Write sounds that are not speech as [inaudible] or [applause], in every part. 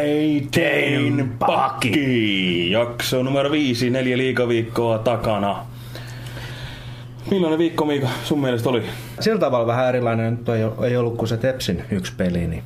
Raitein pakki. Jakso numero viisi, neljä liikaviikkoa takana. Millainen viikko Miika sun mielestä oli? Sillä tavalla vähän erilainen nyt ei, ei ollut kuin se Tepsin yksi peli, niin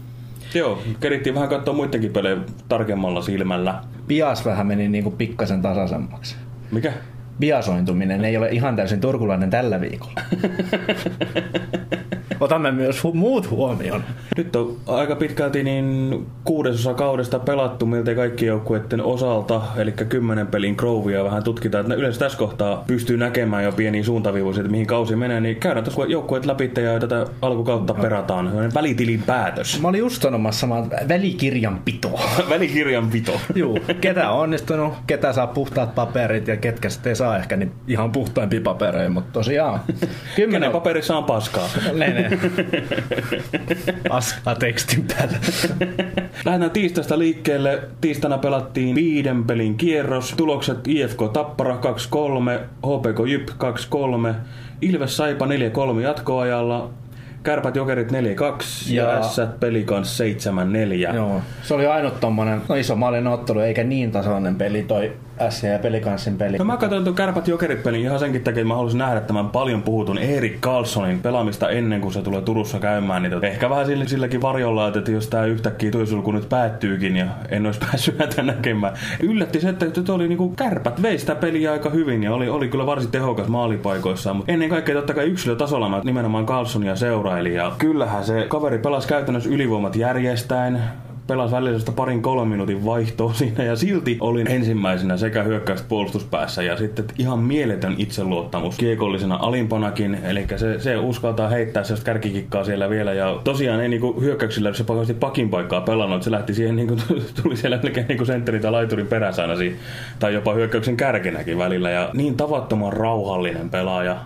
Joo, kerittiin vähän katsoa muidenkin pelejä tarkemmalla silmällä. bias vähän meni niin kuin pikkasen tasaisemmaksi. Mikä? Biasointuminen ei ole ihan täysin turkulainen tällä viikolla. [laughs] Otamme myös hu- muut huomioon. Nyt on aika pitkälti niin kuudesosa kaudesta pelattu miltei kaikkien joukkueiden osalta, eli kymmenen pelin Grovia vähän tutkitaan, että yleensä tässä kohtaa pystyy näkemään jo pieniä suuntaviivoja, että mihin kausi menee, niin käydään tuossa joukkueet läpi ja tätä alkukautta perataan. Välitilin päätös. Mä olin just sanomassa samaa välikirjanpitoa. [laughs] Välikirjanpito. Juu, ketä on onnistunut, ketä saa puhtaat paperit ja ketkä sitten ei saa ehkä niin ihan puhtaimpia papereja, mutta tosiaan. Kenen paperissa on paskaa? Ne, ne. Paskaa [laughs] tekstin päällä. Lähdetään tiistaista liikkeelle. Tiistaina pelattiin viiden pelin kierros. Tulokset IFK Tappara 2-3, HPK Jyp 2-3, Ilves Saipa 4-3 jatkoajalla, Kärpät Jokerit 4-2 ja, Ja- S Pelikans 7-4. Joo, se oli ainut tommonen no iso maalin ottelu, eikä niin tasainen peli toi S ja Pelikanssin peli. No mä katsoin tuon Kärpät Jokerit pelin ihan senkin takia, että mä halusin nähdä tämän paljon puhutun Erik Karlssonin pelaamista ennen kuin se tulee Turussa käymään. Niin tota, ehkä vähän sillä- silläkin varjolla, että jos tää yhtäkkiä tuisulku nyt päättyykin ja en olisi [laughs] päässyt häntä näkemään. Yllätti se, että tuo oli niinku Kärpät vei sitä peliä aika hyvin ja oli, oli kyllä varsin tehokas maalipaikoissaan. Mutta ennen kaikkea totta kai yksilötasolla mä nimenomaan Carlsonia seurailin ja kyllähän se kaveri pelasi käytännössä ylivoimat järjestäen pelasi välillä parin kolmen minuutin vaihtoa [laughs] siinä ja silti olin ensimmäisenä sekä hyökkäys- puolustuspäässä ja sitten ihan mieletön itseluottamus kiekollisena alimpanakin, eli se, se uskaltaa heittää sellaista kärkikikkaa siellä vielä ja tosiaan ei niinku hyökkäyksillä se pakasti pakin paikkaa pelannut, se lähti siihen niinku, [laughs] tuli siellä melkein niinku sentterin tai laiturin perässä aina siinä, tai jopa hyökkäyksen kärkenäkin välillä ja niin tavattoman rauhallinen pelaaja.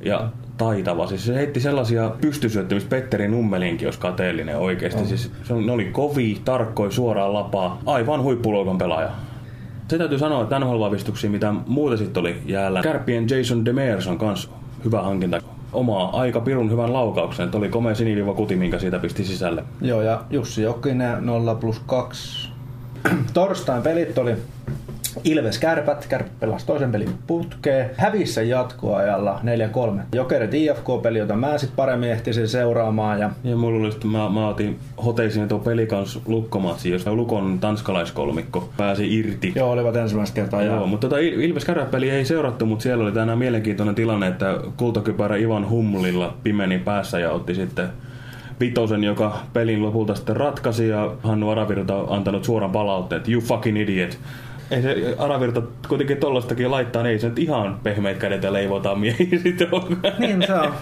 Ja taitava. Siis se heitti sellaisia pystysyöttöjä, missä Petteri Nummelinkin olisi kateellinen oikeasti. Oh. Siis se on, ne oli kovi, tarkkoi, suoraan lapaa. Aivan huippuluokan pelaaja. Se täytyy sanoa, että NHL-vahvistuksia, mitä muuta sitten oli jäällä. Kärpien Jason Demers on kans hyvä hankinta. Omaa aika pirun hyvän laukauksen. Että oli komea siniviiva kuti, minkä siitä pisti sisälle. Joo, ja Jussi Jokinen 0 plus 2. Torstain pelit oli Ilves Kärpät, Kärpät pelasi toisen pelin putkeen. Hävissä jatkoajalla 4-3. Jokerit IFK-peli, jota mä sit paremmin ehtisin seuraamaan. Ja Ja mulla oli sitten, mä, mä otin hoteisin tuo pelikans lukkomatsi, jos Lukon tanskalaiskolmikko pääsi irti. joo, olivat ensimmäistä kertaa. Joo, Ja mutta tota Il- Ilves Kärppäli ei seurattu, mutta siellä oli tänään mielenkiintoinen tilanne, että kultakypärä Ivan Humlilla pimeni päässä ja otti sitten vitosen, joka pelin lopulta sitten ratkaisi ja Hannu Aravirta on antanut suoran palautteen, että you fucking idiot. Ei se Aravirta kuitenkin tollastakin laittaa, niin ei se nyt ihan pehmeät kädet ja leivotaan miehiä [laughs] sitten ole. niin se on.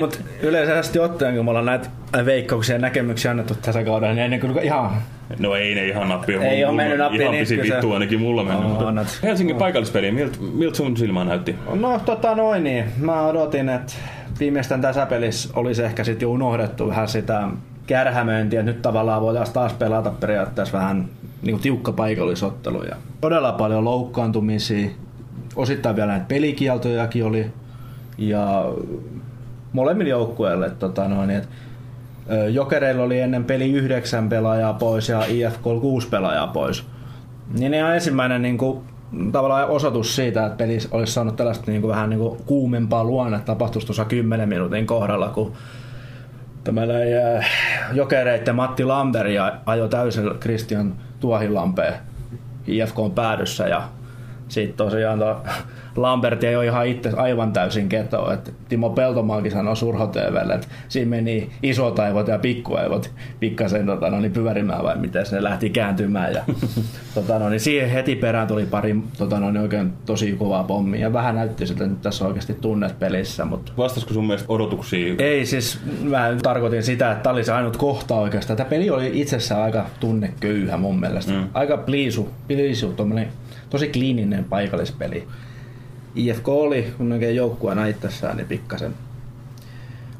Mutta yleisesti ottaen, kun me ollaan näitä veikkauksia ja näkemyksiä annettu tässä kaudella, niin ennen kuin ihan No ei ne ihan nappi on Ei mulla- oo mennyt nappiin, Ihan niin se- vittu ainakin mulla mennyt. On, mutta annat. Helsingin paikallispeli, miltä milt sun silmää näytti? No tota noin niin. Mä odotin, että viimeistään tässä pelissä olisi ehkä sitten jo unohdettu vähän sitä kärhämöintiä, nyt tavallaan voitaisiin taas pelata periaatteessa vähän niin tiukka paikallisottelu. Ja todella paljon loukkaantumisia, osittain vielä näitä pelikieltojakin oli. Ja molemmille joukkueille tota noin, että Jokereilla oli ennen peli yhdeksän pelaajaa pois ja IFK kuusi pelaajaa pois. Niin ihan ensimmäinen niin kuin, tavallaan osoitus siitä, että peli olisi saanut tällaista niin kuin, vähän niin kuin kuumempaa luonnetta tapahtuisi tuossa 10 minuutin kohdalla, kun äh, jokereiden Matti Lamberi ajoi täysin Christian Tuohilampeen IFK on päädyssä ja sitten tosiaan tuo Lambert ei ole ihan itse aivan täysin keto. että Timo Peltomaakin sanoi Surho TVlle, että siinä meni isot aivot ja pikkuaivot pikkasen tota, no, niin pyörimään vai miten se lähti kääntymään. Ja, [laughs] tota, no, niin siihen heti perään tuli pari tota, no, niin oikein tosi kovaa pommia ja vähän näytti siltä, että nyt tässä on oikeasti tunnet pelissä, mutta Vastasiko sun mielestä odotuksia? ei siis, mä tarkoitin sitä, että tämä oli se ainut kohta oikeastaan. Tämä peli oli itsessään aika tunneköyhä mun mielestä. Mm. Aika pliisu, pliisu tommonen, tosi kliininen paikallispeli. IFK oli kun oikein joukkueena itsessään niin pikkasen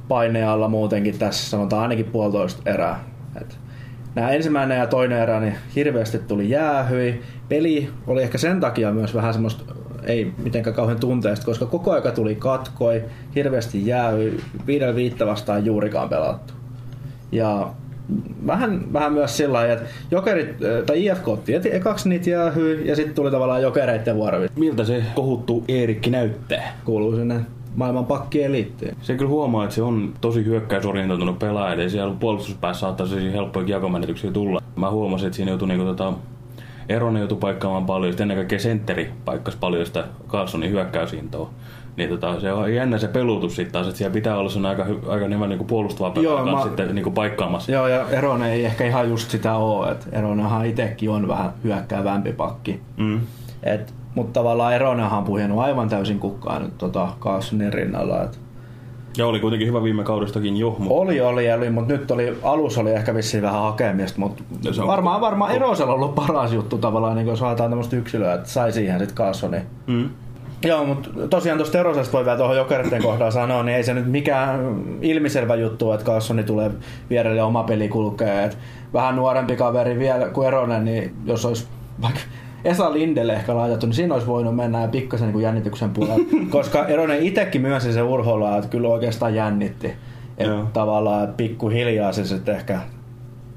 paineen alla muutenkin tässä, sanotaan ainakin puolitoista erää. Et nämä ensimmäinen ja toinen erä niin hirveästi tuli jäähyi. Peli oli ehkä sen takia myös vähän semmoista ei mitenkään kauhean tunteesta, koska koko aika tuli katkoi, hirveästi jäähyi, viidellä viittä vastaan juurikaan pelattu. Ja vähän, vähän myös sillä lailla, että jokerit, tai IFK otti ekaksi niitä jäähyy, ja sitten tuli tavallaan jokereiden vuoro. Miltä se kohuttu Eerikki näyttää? Kuuluu sinne maailman pakkieliittiin. Se kyllä huomaa, että se on tosi hyökkäysorientoitunut pelaaja, ei siellä puolustuspäässä saattaisi helppoja jakomenetyksiä tulla. Mä huomasin, että siinä joutui niinku tota, Eronen joutui paikkaamaan paljon, sitten ennen kaikkea sentteri paikkasi paljon sitä Carlsonin hyökkäysintoa. Niin tota, se on jännä se pelutus sitten taas, että siellä pitää olla sun aika, aika nimellä niinku puolustava pelaaja mä- sitten niinku paikkaamassa. Joo, ja Eronen ei ehkä ihan just sitä ole, että Eronenhan itsekin on vähän hyökkäävämpi pakki. Mm. Et, mutta tavallaan Eronenhan on puhjennut aivan täysin kukkaan nyt tota Carlsonin rinnalla. Et Ja oli kuitenkin hyvä viime kaudestakin jo, mutta oli, oli, oli, mutta nyt oli, alus oli ehkä vissiin vähän hakemista, mutta No se on- varmaan, varmaan Erosella on ollut paras juttu tavallaan, niin jos haetaan tämmöistä yksilöä, että sai siihen sitten Carlsonin. mm. Joo, mutta tosiaan tuosta Erosesta voi vielä tuohon jokeritten kohdalla sanoa, niin ei se nyt mikään ilmiselvä juttu, että Carlsoni tulee vierelle ja oma peli kulkee. Et vähän nuorempi kaveri vielä kuin Eronen, niin jos olisi vaikka Esa Lindelle ehkä laitettu, niin siinä olisi voinut mennä pikkasen niin jännityksen puolella. [laughs] koska Eronen itsekin myönsi se urholla, että kyllä oikeastaan jännitti. Että tavallaan pikkuhiljaa se sitten ehkä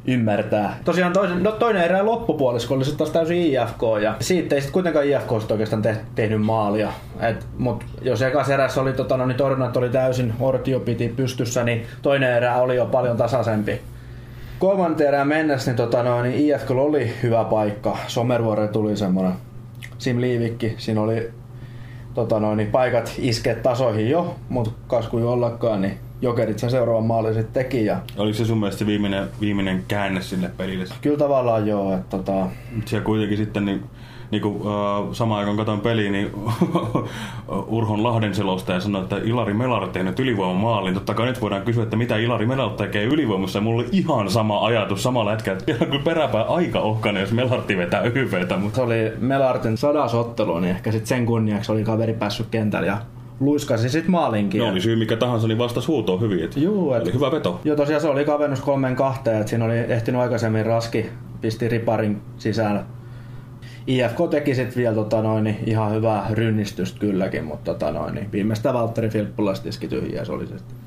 ymmärtää. Tosiaan toinen, no toinen erä loppupuolisko oli sitten taas täysin IFK ja siitä ei sitten kuitenkaan IFK sit oikeastaan te, tehnyt maalia. Et, mut jos ekas erässä oli tota, no, niin torjunnat oli täysin, Ortio piti pystyssä, niin toinen erä oli jo paljon tasaisempi. Kolmanteen erään mennessä niin, tota, no, niin IFK oli hyvä paikka. Somervuoreen tuli semmoinen Sim Liivikki. Siinä oli tota, no, niin paikat iskeet tasoihin jo, mutta kas kuin ollakaan, niin Jokerit sen seuraavan maalin sitten teki. Ja Oliko se sun mielestä se viimeinen, viimeinen käänne sille pelille? Kyllä tavallaan joo, että tota, Siellä kuitenkin sitten niin, niin kuin, uh, samaan aikaan katsoin peliä, niin [laughs] Urhon Lahden selostaja sanoi, että Ilari Melar tehnyt ylivoiman maalin. Totta kai nyt voidaan kysyä, että mitä Ilari Melar tekee ylivoimassa. Ja mulla oli ihan sama ajatus samalla hetkellä, että kyllä peräpää aika ohkainen, jos Melartti vetää YVtä. Mutta se oli Melartin sadas ottelu, niin ehkä sitten sen kunniaksi oli kaveri päässyt kentällä ja luiskasi sitten maalinkin. no, oli syy mikä tahansa, niin vastasi huutoon hyvin. Et Juu, et- oli hyvä veto. Joo, tosiaan se oli kavennus kolmen kahteen, että siinä oli ehtinyt aikaisemmin raski, pisti riparin sisään. IFK teki sitten vielä tota noin, niin ihan hyvää rynnistystä kylläkin, mutta tota noin, niin viimeistä Valtteri Filppulasta iski tyhjiä, se oli se sitten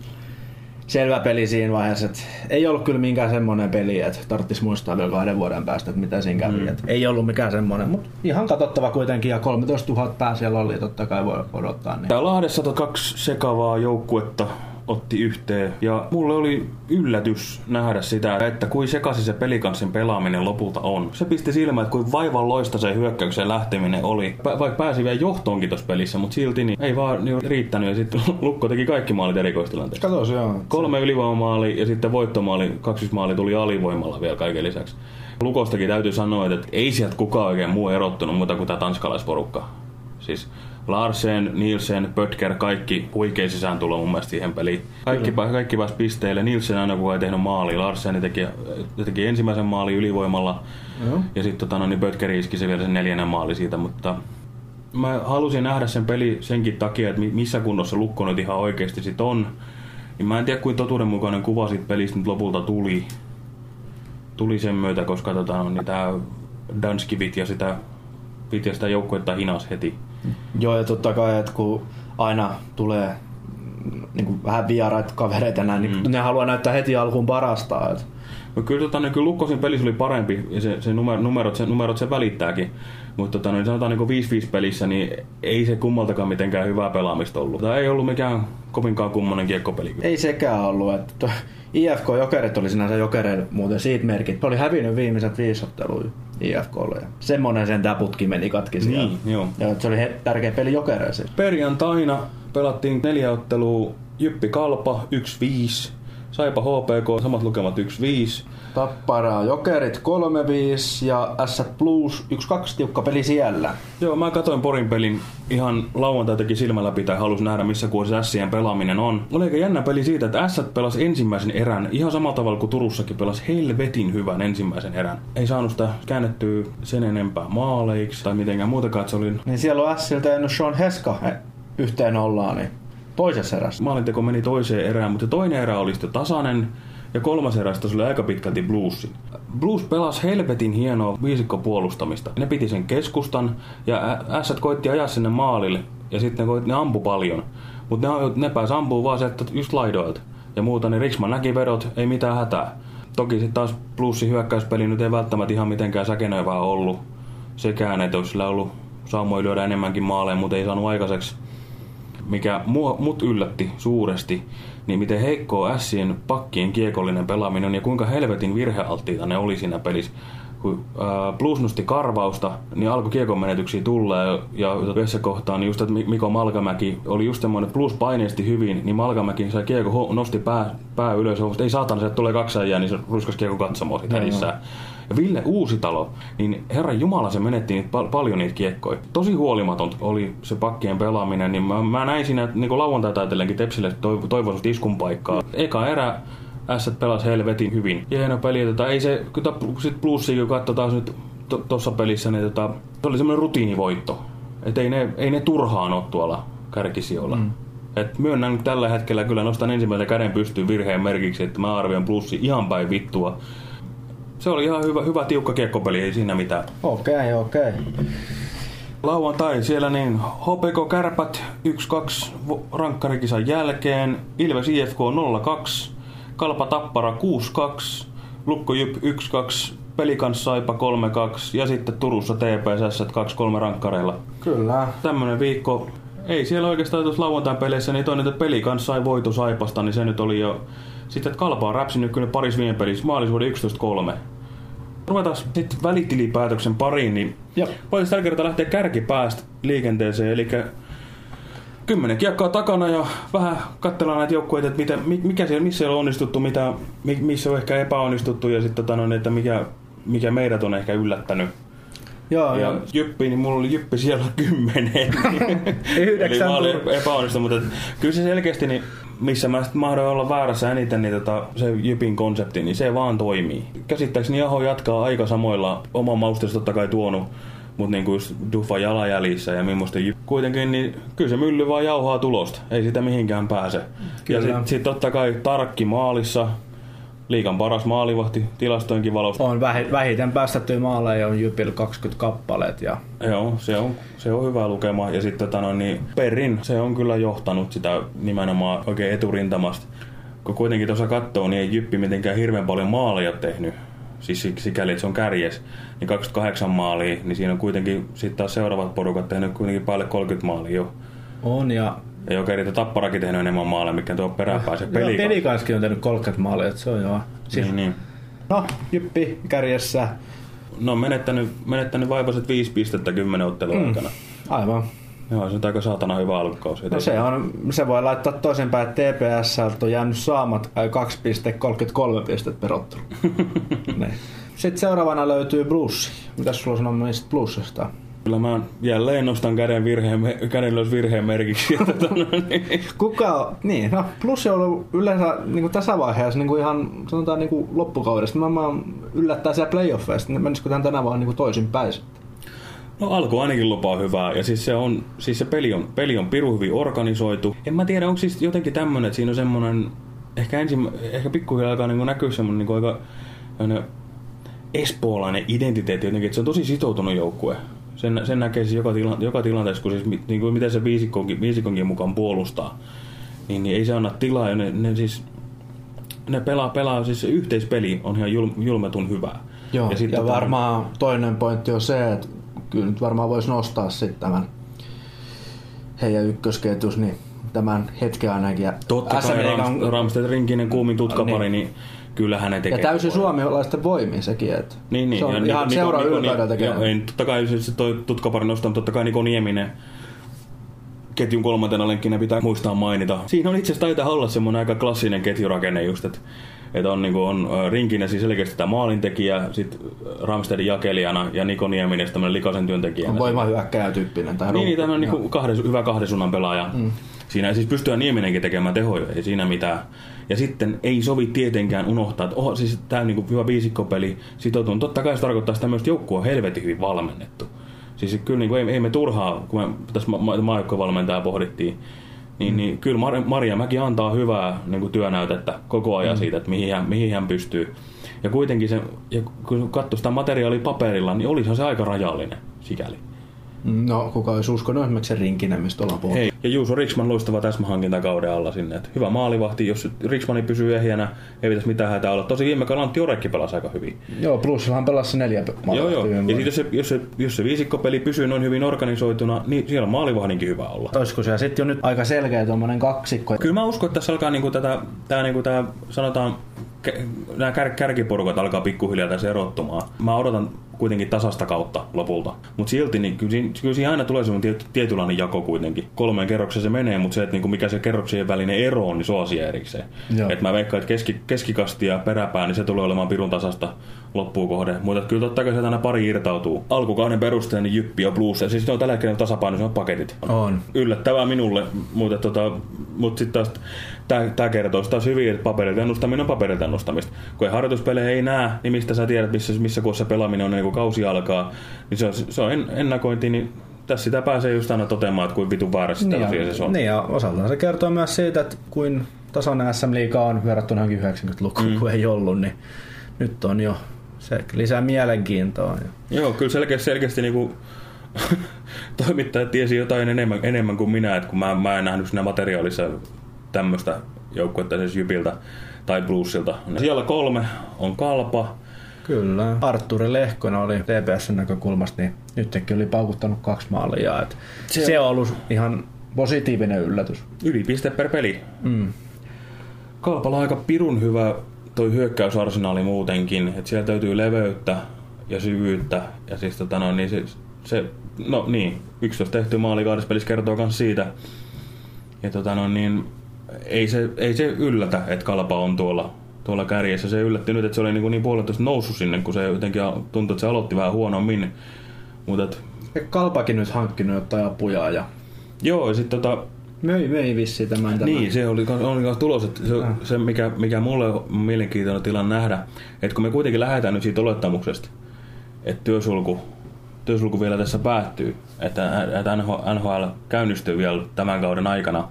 selvä peli siinä vaiheessa, että ei ollut kyllä minkään semmoinen peli, että tarvitsisi muistaa vielä kahden vuoden päästä, että mitä siinä kävi. Mm. Ei ollut mikään semmoinen, mutta ihan katsottava kuitenkin ja 13 000 pää siellä oli, totta kai voi odottaa. Niin. Tää Lahdessa tota kaksi sekavaa joukkuetta otti yhteen. Ja mulle oli yllätys nähdä sitä, että kuin sekaisin se pelikanssin pelaaminen lopulta on. Se pisti silmään, että kuin vaivan loistaiseen hyökkäykseen lähteminen oli. Pä- vaikka pääsi vielä johtoonkin tuossa pelissä, mutta silti niin ei vaan niin riittänyt. Ja sitten [laughs] Lukko teki kaikki maalit erikoistilanteessa. Katos, joo. Kolme ylivoimamaali ja sitten voittomaali, kaksismaali tuli alivoimalla vielä kaiken lisäksi. Lukostakin täytyy sanoa, että ei sieltä kukaan oikein muu erottunut muuta kuin tämä tanskalaisporukka. Siis Larsen, Nielsen, Pötker, kaikki huikea sisääntulo mun mielestä siihen peliin. Kaikki, pä- kaikki pääsi pisteille. Nielsen aina kun ei tehnyt maali. Larsen teki, teki ensimmäisen maali ylivoimalla. Joo. Ja sitten tota, no, niin Pötker iski se vielä sen neljännen maali siitä, mutta mä halusin nähdä sen peli senkin takia, että mi- missä kunnossa Lukko nyt ihan oikeasti sit on. Niin mä en tiedä, kuin totuudenmukainen kuva siitä pelistä nyt lopulta tuli. Tuli sen myötä, koska tota, no, niin tää Danskivit ja sitä, ja sitä joukkuetta hinas heti. Joo, ja totta kai, että kun aina tulee niin kuin vähän vieraita kavereita näin, niin ne haluaa näyttää heti alkuun parasta. Että No kyllä, tota, niin kyllä Lukkosin pelissä oli parempi ja se, se numer, numerot, se, numerot se välittääkin. Mutta tota, niin sanotaan niin 5-5 pelissä, niin ei se kummaltakaan mitenkään hyvää pelaamista ollut. Tämä ei ollut mikään kovinkaan kummonen kiekkopeli. ei sekään ollut. Että IFK Jokerit oli sinänsä Jokereille muuten siitä merkit. Oli hävinnyt viimeiset viisi ottelua IFKlle. Ja semmonen sen tää putki meni katki siellä. Niin, joo. Ja se oli tärkeä peli Jokereille siis. Perjantaina pelattiin neljä ottelua Jyppi Kalpa 1-5, Saipa HPK samat lukemat 1-5. Tappara Jokerit 3-5 ja S Plus 1-2 tiukka peli siellä. Joo, mä katsoin Porin pelin ihan lauantaitakin silmällä pitää, halusin nähdä missä kuosi Sien pelaaminen on. Oli aika jännä peli siitä, että S pelasi ensimmäisen erän ihan samalla tavalla kuin Turussakin pelasi helvetin hyvän ensimmäisen erän. Ei saanut sitä käännettyä sen enempää maaleiksi tai mitenkään muutakaan, että se oli Niin siellä on Siltä ja Sean Heska yhteen ollaan, niin toisessa erässä. maalinteko meni toiseen erään, mutta toinen erä oli sitten tasainen ja kolmas erä sitten oli aika pitkälti Bluesin. Blues pelasi helvetin hienoa viisikkopuolustamista. Ne piti sen keskustan ja S koitti ajaa sinne maalille ja sitten ne, koitti, ne ampu paljon. Mutta ne, ne pääsi ampuu vaan sieltä just laidoilta. Ja muuta, niin Riksman näki vedot, ei mitään hätää. Toki sitten taas plussi hyökkäyspeli nyt ei välttämättä ihan mitenkään säkenöivää ollut. Sekään, että olisi sillä ollut saamoi lyödä enemmänkin maaleja, mutta ei saanut aikaiseksi. Mikä mua, mut yllätti suuresti, niin miten heikkoa Sien pakkien kiekollinen pelaaminen on ja kuinka helvetin virhealttiita ne oli siinä pelissä. Kun Blues nosti karvausta, niin alkoi kiekon menetyksiä tulla ja, ja yhdessä kohtaa niin just, että Miko Malkamäki oli just semmoinen, että Blues paineesti hyvin, niin Malkamäki sai kiekko, nosti pää, pää ylös, ei saatana, se tulee kaksi ajaa, niin se ruskas kiekko katsomaan hädissään. Ja Ville Uusitalo, niin herran jumala se menetti niitä pal- paljon niitä kiekkoja. Tosi huolimaton oli se pakkien pelaaminen, niin mä, mä näin siinä niin lauantaita ajatellenkin Tepsille toiv- toivoisuus iskun paikkaa. Eka erä S pelasi helvetin hyvin. Hieno peli, tota, ei se, kyllä sit plussia, kun katsotaan nyt tuossa to, pelissä, niin tota, se oli semmoinen rutiinivoitto. Että ei ne, ei ne turhaan ole tuolla kärkisijoilla. Mm. Et myönnän tällä hetkellä kyllä nostan ensimmäisen käden pystyyn virheen merkiksi, että mä arvioin plussi ihan päin vittua. Se oli ihan hyvä, hyvä tiukka kiekkopeli, ei siinä mitään. Okei, okay, okei. Okay. Lauantai siellä niin HPK Kärpät 1-2 rankkarikisan jälkeen, Ilves IFK 0-2, Kalpa Tappara 6-2, Lukko Jyp 1-2, Pelikans Saipa 3-2 ja sitten Turussa TPS 2-3 rankkareilla. Kyllä. Tämmönen viikko. Ei siellä oikeastaan tuossa lauantain peleissä, niin toinen, että Pelikans sai voitu Saipasta, niin se nyt oli jo... Sitten että Kalpa on räpsinyt kyllä paris viime pelissä maalisuuden 11-3. Ruvetaan sitten välitilipäätöksen pariin, niin voitaisiin tällä kertaa lähteä kärkipäästä liikenteeseen, eli kymmenen kiekkaa takana ja vähän katsellaan näitä joukkueita, että mitä, mikä siellä, missä on onnistuttu, mitä, missä on ehkä epäonnistuttu ja sitten tota, no, että mikä, mikä meidät on ehkä yllättänyt. Joo, ja joo. Jyppi, niin mulla oli Jyppi siellä [laughs] kymmenen. [laughs] Eli mä olin epäonnistunut, mutta kyllä se selkeästi, niin missä mä mahdoin olla väärässä eniten, niin tota, se Jypin konsepti, niin se vaan toimii. Käsittääkseni Aho jatkaa aika samoilla, oma mausteessa totta kai tuonut mutta niin kuin Duffa jalanjäljissä ja millaista kuitenkin, niin kyllä se mylly vaan jauhaa tulosta. Ei sitä mihinkään pääse. Kyllä. Ja sitten sit totta kai tarkki maalissa, liikan paras maalivahti tilastoinkin valosta. On vähiten päästettyä maaleja on Jypil 20 kappaleet. Ja... Joo, se on, se on hyvä lukema. Ja sitten tota, no, niin Perin, se on kyllä johtanut sitä nimenomaan oikein eturintamasta. Kun kuitenkin tuossa katsoo, niin ei Jyppi mitenkään hirveän paljon maaleja tehnyt siis sikäli, että se on kärjes, niin 28 maalia, niin siinä on kuitenkin sitten taas seuraavat porukat tehnyt kuitenkin paljon 30 maalia jo. On ja... Ja joka eri Tapparakin tehnyt enemmän maaleja, mikä tuo peräpää se peli. Pelikanskin on tehnyt 30 maalia, että se on joo. Siis... Niin, niin. No, Jyppi kärjessä. No, menettänyt, menettänyt vaivaset 5 pistettä 10 ottelun mm. aikana. Aivan. Joo, se on aika saatana hyvä alkukausi. No se, on, se voi laittaa toisinpäin, että TPS on jäänyt saamat 2,33 pistettä per ottelu. Sitten seuraavana löytyy Blues. Mitäs sulla sanoo meistä Bluesista? Kyllä mä jälleen nostan käden, virheen, käden ylös virheen merkiksi. [laughs] Tota, no niin. Kuka, niin, no Plus on ollut yleensä niin kuin tässä vaiheessa niin kuin ihan sanotaan niin kuin loppukaudesta. Mä, mä yllättää siellä playoffeista, niin menisikö tämän tänä vaan niin toisin päin No alku ainakin lupaa hyvää ja siis se, on, siis se peli, on, peli on piru hyvin organisoitu. En mä tiedä, onko siis jotenkin tämmönen, että siinä on semmonen, ehkä, ensin, ehkä pikkuhiljaa alkaa niin näkyä semmonen niin aika espoolainen identiteetti jotenkin, että se on tosi sitoutunut joukkue. Sen, sen näkee siis joka, tila, joka tilanteessa, kun siis, niin kuin miten se viisikonkin, viisikonkin mukaan puolustaa, niin, niin ei se anna tilaa. Ja ne, ne siis ne pelaa, pelaa, siis se yhteispeli on ihan jul, julmetun hyvää. Joo, ja, ja varmaan toinen pointti on se, että kyllä nyt varmaan voisi nostaa sitten tämän heidän ykkösketjus, niin tämän hetken ainakin. Ja Totta kai Ram, Ramstedt Rinkinen kuumin tutkapari, niin, niin kyllähän ne tekee. Ja täysin suomalaisten voimia sekin, että niin, niin. se on ja ihan Niko, seuraa ylpeydeltä tekemään. Ei, totta kai se toi tutkapari mutta totta kai Niko Nieminen ketjun kolmantena lenkkinä pitää muistaa mainita. Siinä on itse asiassa taitaa olla semmoinen aika klassinen ketjurakenne just, että että on, niin kuin, on Rinkinen siis selkeästi tämä maalintekijä, sitten Ramstedin jakelijana ja Niko Nieminen tämmöinen likaisen työntekijänä. On voimahyökkäjä tyyppinen. Tai niin, niin tämä on niin kuin kahden, hyvä kahden suunnan pelaaja. Mm. Siinä ei siis pystyä Nieminenkin tekemään tehoja, ei siinä mitään. Ja sitten ei sovi tietenkään unohtaa, että oho, siis tämä on niin hyvä viisikkopeli sitoutunut. Totta kai se tarkoittaa sitä myös, että joukkue on helvetin hyvin valmennettu. Siis kyllä niin kuin, ei, ei me turhaa, kun me tässä ma- valmentajaa pohdittiin, niin, niin kyllä Mar- Maria Mäki antaa hyvää niin kuin työnäytettä koko ajan mm. siitä, että mihin hän, mihin hän pystyy. Ja kuitenkin se, ja kun katsoo sitä materiaalia paperilla, niin olisihan se aika rajallinen sikäli. No, kuka olisi uskonut esimerkiksi rinkinen, mistä ollaan puhuttu. Ei. Ja Juuso Riksman loistava täsmähankinta kauden alla sinne. Et hyvä maalivahti, jos Riksmani pysyy ehjänä, ei pitäisi mitään hätää olla. Tosi viime kaudella Antti Orekki pelasi aika hyvin. Joo, plussahan pelasi neljä Joo, joo. maalivahtia. Ja sit jos se, jos, se, jos se viisikkopeli pysyy noin hyvin organisoituna, niin siellä on maalivahdinkin hyvä olla. Olisiko se sitten jo nyt aika selkeä tuommoinen kaksikko? Kyllä mä uskon, että tässä alkaa niinku tätä, tää niinku tää, sanotaan, nämä kär, kärkiporukat alkaa pikkuhiljaa tässä erottumaan. Mä odotan kuitenkin tasasta kautta lopulta. Mutta silti niin kyllä, siinä, kyllä siinä aina tulee semmoinen tiety, tietynlainen jako kuitenkin. Kolmeen kerrokseen se menee, mutta se, että niinku mikä se kerroksien välinen ero on, niin se on asia erikseen. Et mä veikkaan, että keski, keskikasti ja peräpää, niin se tulee olemaan pirun tasasta loppuun kohde. Mutta kyllä totta kai sieltä aina pari irtautuu. Alkukauden perusteella niin Jyppi ja Blues. Ja siis ne on tällä hetkellä tasapainoisemmat paketit. On. Yllättävää minulle, mutta tota, mut sitten taas tämä kertoo taas hyvin, että paperit ennustaminen on paperit ennustamista. Kun ei harjoituspelejä ei näe, niin mistä sä tiedät, missä, missä kuossa pelaaminen on ennen kuin kausi alkaa, niin se on, se on en- ennakointi, niin tässä sitä pääsee just aina toteamaan, että kuin vitun väärässä Niin, ja, se on. niin ja osaltaan se kertoo myös siitä, että kuin tasainen SM-liiga on verrattuna johonkin 90-lukuun, mm. kun ei ollut, niin nyt on jo se lisää mielenkiintoa. Joo, kyllä selkeästi, selkeästi niinku, [laughs] toimittajat tiesi jotain enemmän, enemmän kuin minä, että kun mä, mä en nähnyt siinä materiaalissa tämmöistä joukkuetta siis Jypiltä tai Bluesilta. Siellä kolme on Kalpa, Kyllä. Arturi Lehkonen oli TPSn näkökulmasta, niin nytkin oli paukuttanut kaksi maalia. Et Se se, on ollut ihan positiivinen yllätys. yli piste per peli. Mm. Kalpalla aika pirun hyvä toi hyökkäysarsenaali muutenkin, että siellä täytyy leveyttä ja syvyyttä ja siis tota no, niin se, se, no niin, 11 tehty maali kahdessa pelissä kertoo myös siitä. Ja tota no, niin ei se, ei se yllätä, että Kalpa on tuolla, tuolla kärjessä. Se yllätti nyt, että se oli niin, niin puolentoista noussut sinne, kun se jotenkin tuntui, että se aloitti vähän huonommin. Mutta et, Kalpakin nyt hankkinut jotain apuja ja joo, ja sitten tota, möi, möi vissiin tämän. tämän. Niin, se oli, oli tulos, että se, Ah. se mikä, mikä mulle on mielenkiintoinen tilanne nähdä, että kun me kuitenkin lähdetään nyt siitä olettamuksesta, että työsulku, työsulku vielä tässä päättyy, että, että NHL käynnistyy vielä tämän kauden aikana,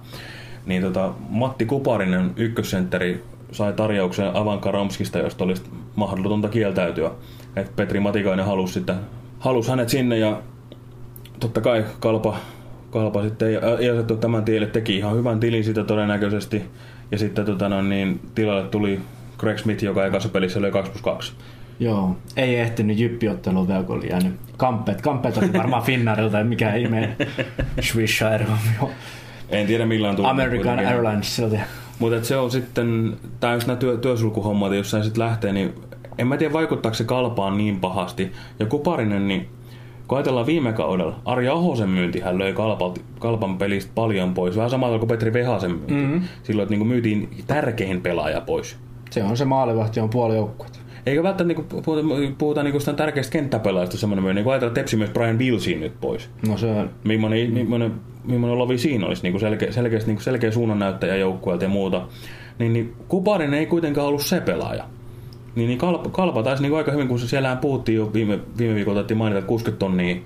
niin tota, Matti Kuparinen, ykkössentteri, sai tarjouksen Avan Karamskista, josta olisi mahdotonta kieltäytyä. Et Petri Matikainen halusi, sitten, halusi hänet sinne ja totta kai Kalpa, Kalpa sitten ei, ei asettu tämän tielle, teki ihan hyvän tilin siitä todennäköisesti. Ja sitten tota, no, niin, tilalle tuli Greg Smith, joka ekassa pelissä löi 2 plus 2. Joo, ei ehtinyt jyppiotteluun vielä, kun oli jäänyt kamppeet. Kamppeet oli varmaan Finnairilta, tai mikä ihme [laughs] on. En tiedä millään tuli. American Airlines silti. Mutta se on sitten, tämä jos nämä työ, työsulkuhommat, jos sitten lähtee, niin en mä tiedä vaikuttaako se kalpaan niin pahasti. Ja Kuparinen, niin kun ajatellaan viime kaudella, Arja Ahosen myynti hän löi kalpan, kalpan pelistä paljon pois. Vähän samalla kuin Petri Vehasen myynti. Mm-hmm. Silloin, että niin myytiin tärkein pelaaja pois. Se on se maalivahti, on puoli joukkuetta. Eikä välttämättä niin puhuta, puhutaan niin sitä tärkeästä kenttäpelaajasta semmoinen myynti. Niin ajatellaan, myös Brian Wilsiin nyt pois. No se on, Millainen, millainen, millainen lovi siinä olisi, niin kuin selkeä, selkeästi niin kuin selkeä suunnannäyttäjä joukkueelta ja muuta. Niin, niin Kuparinen ei kuitenkaan ollut se pelaaja. Niin, niin kalpa, kalpa taisi niin aika hyvin, kun se siellähän puhuttiin jo viime, viime viikolla, otettiin mainita, että 60 tonnia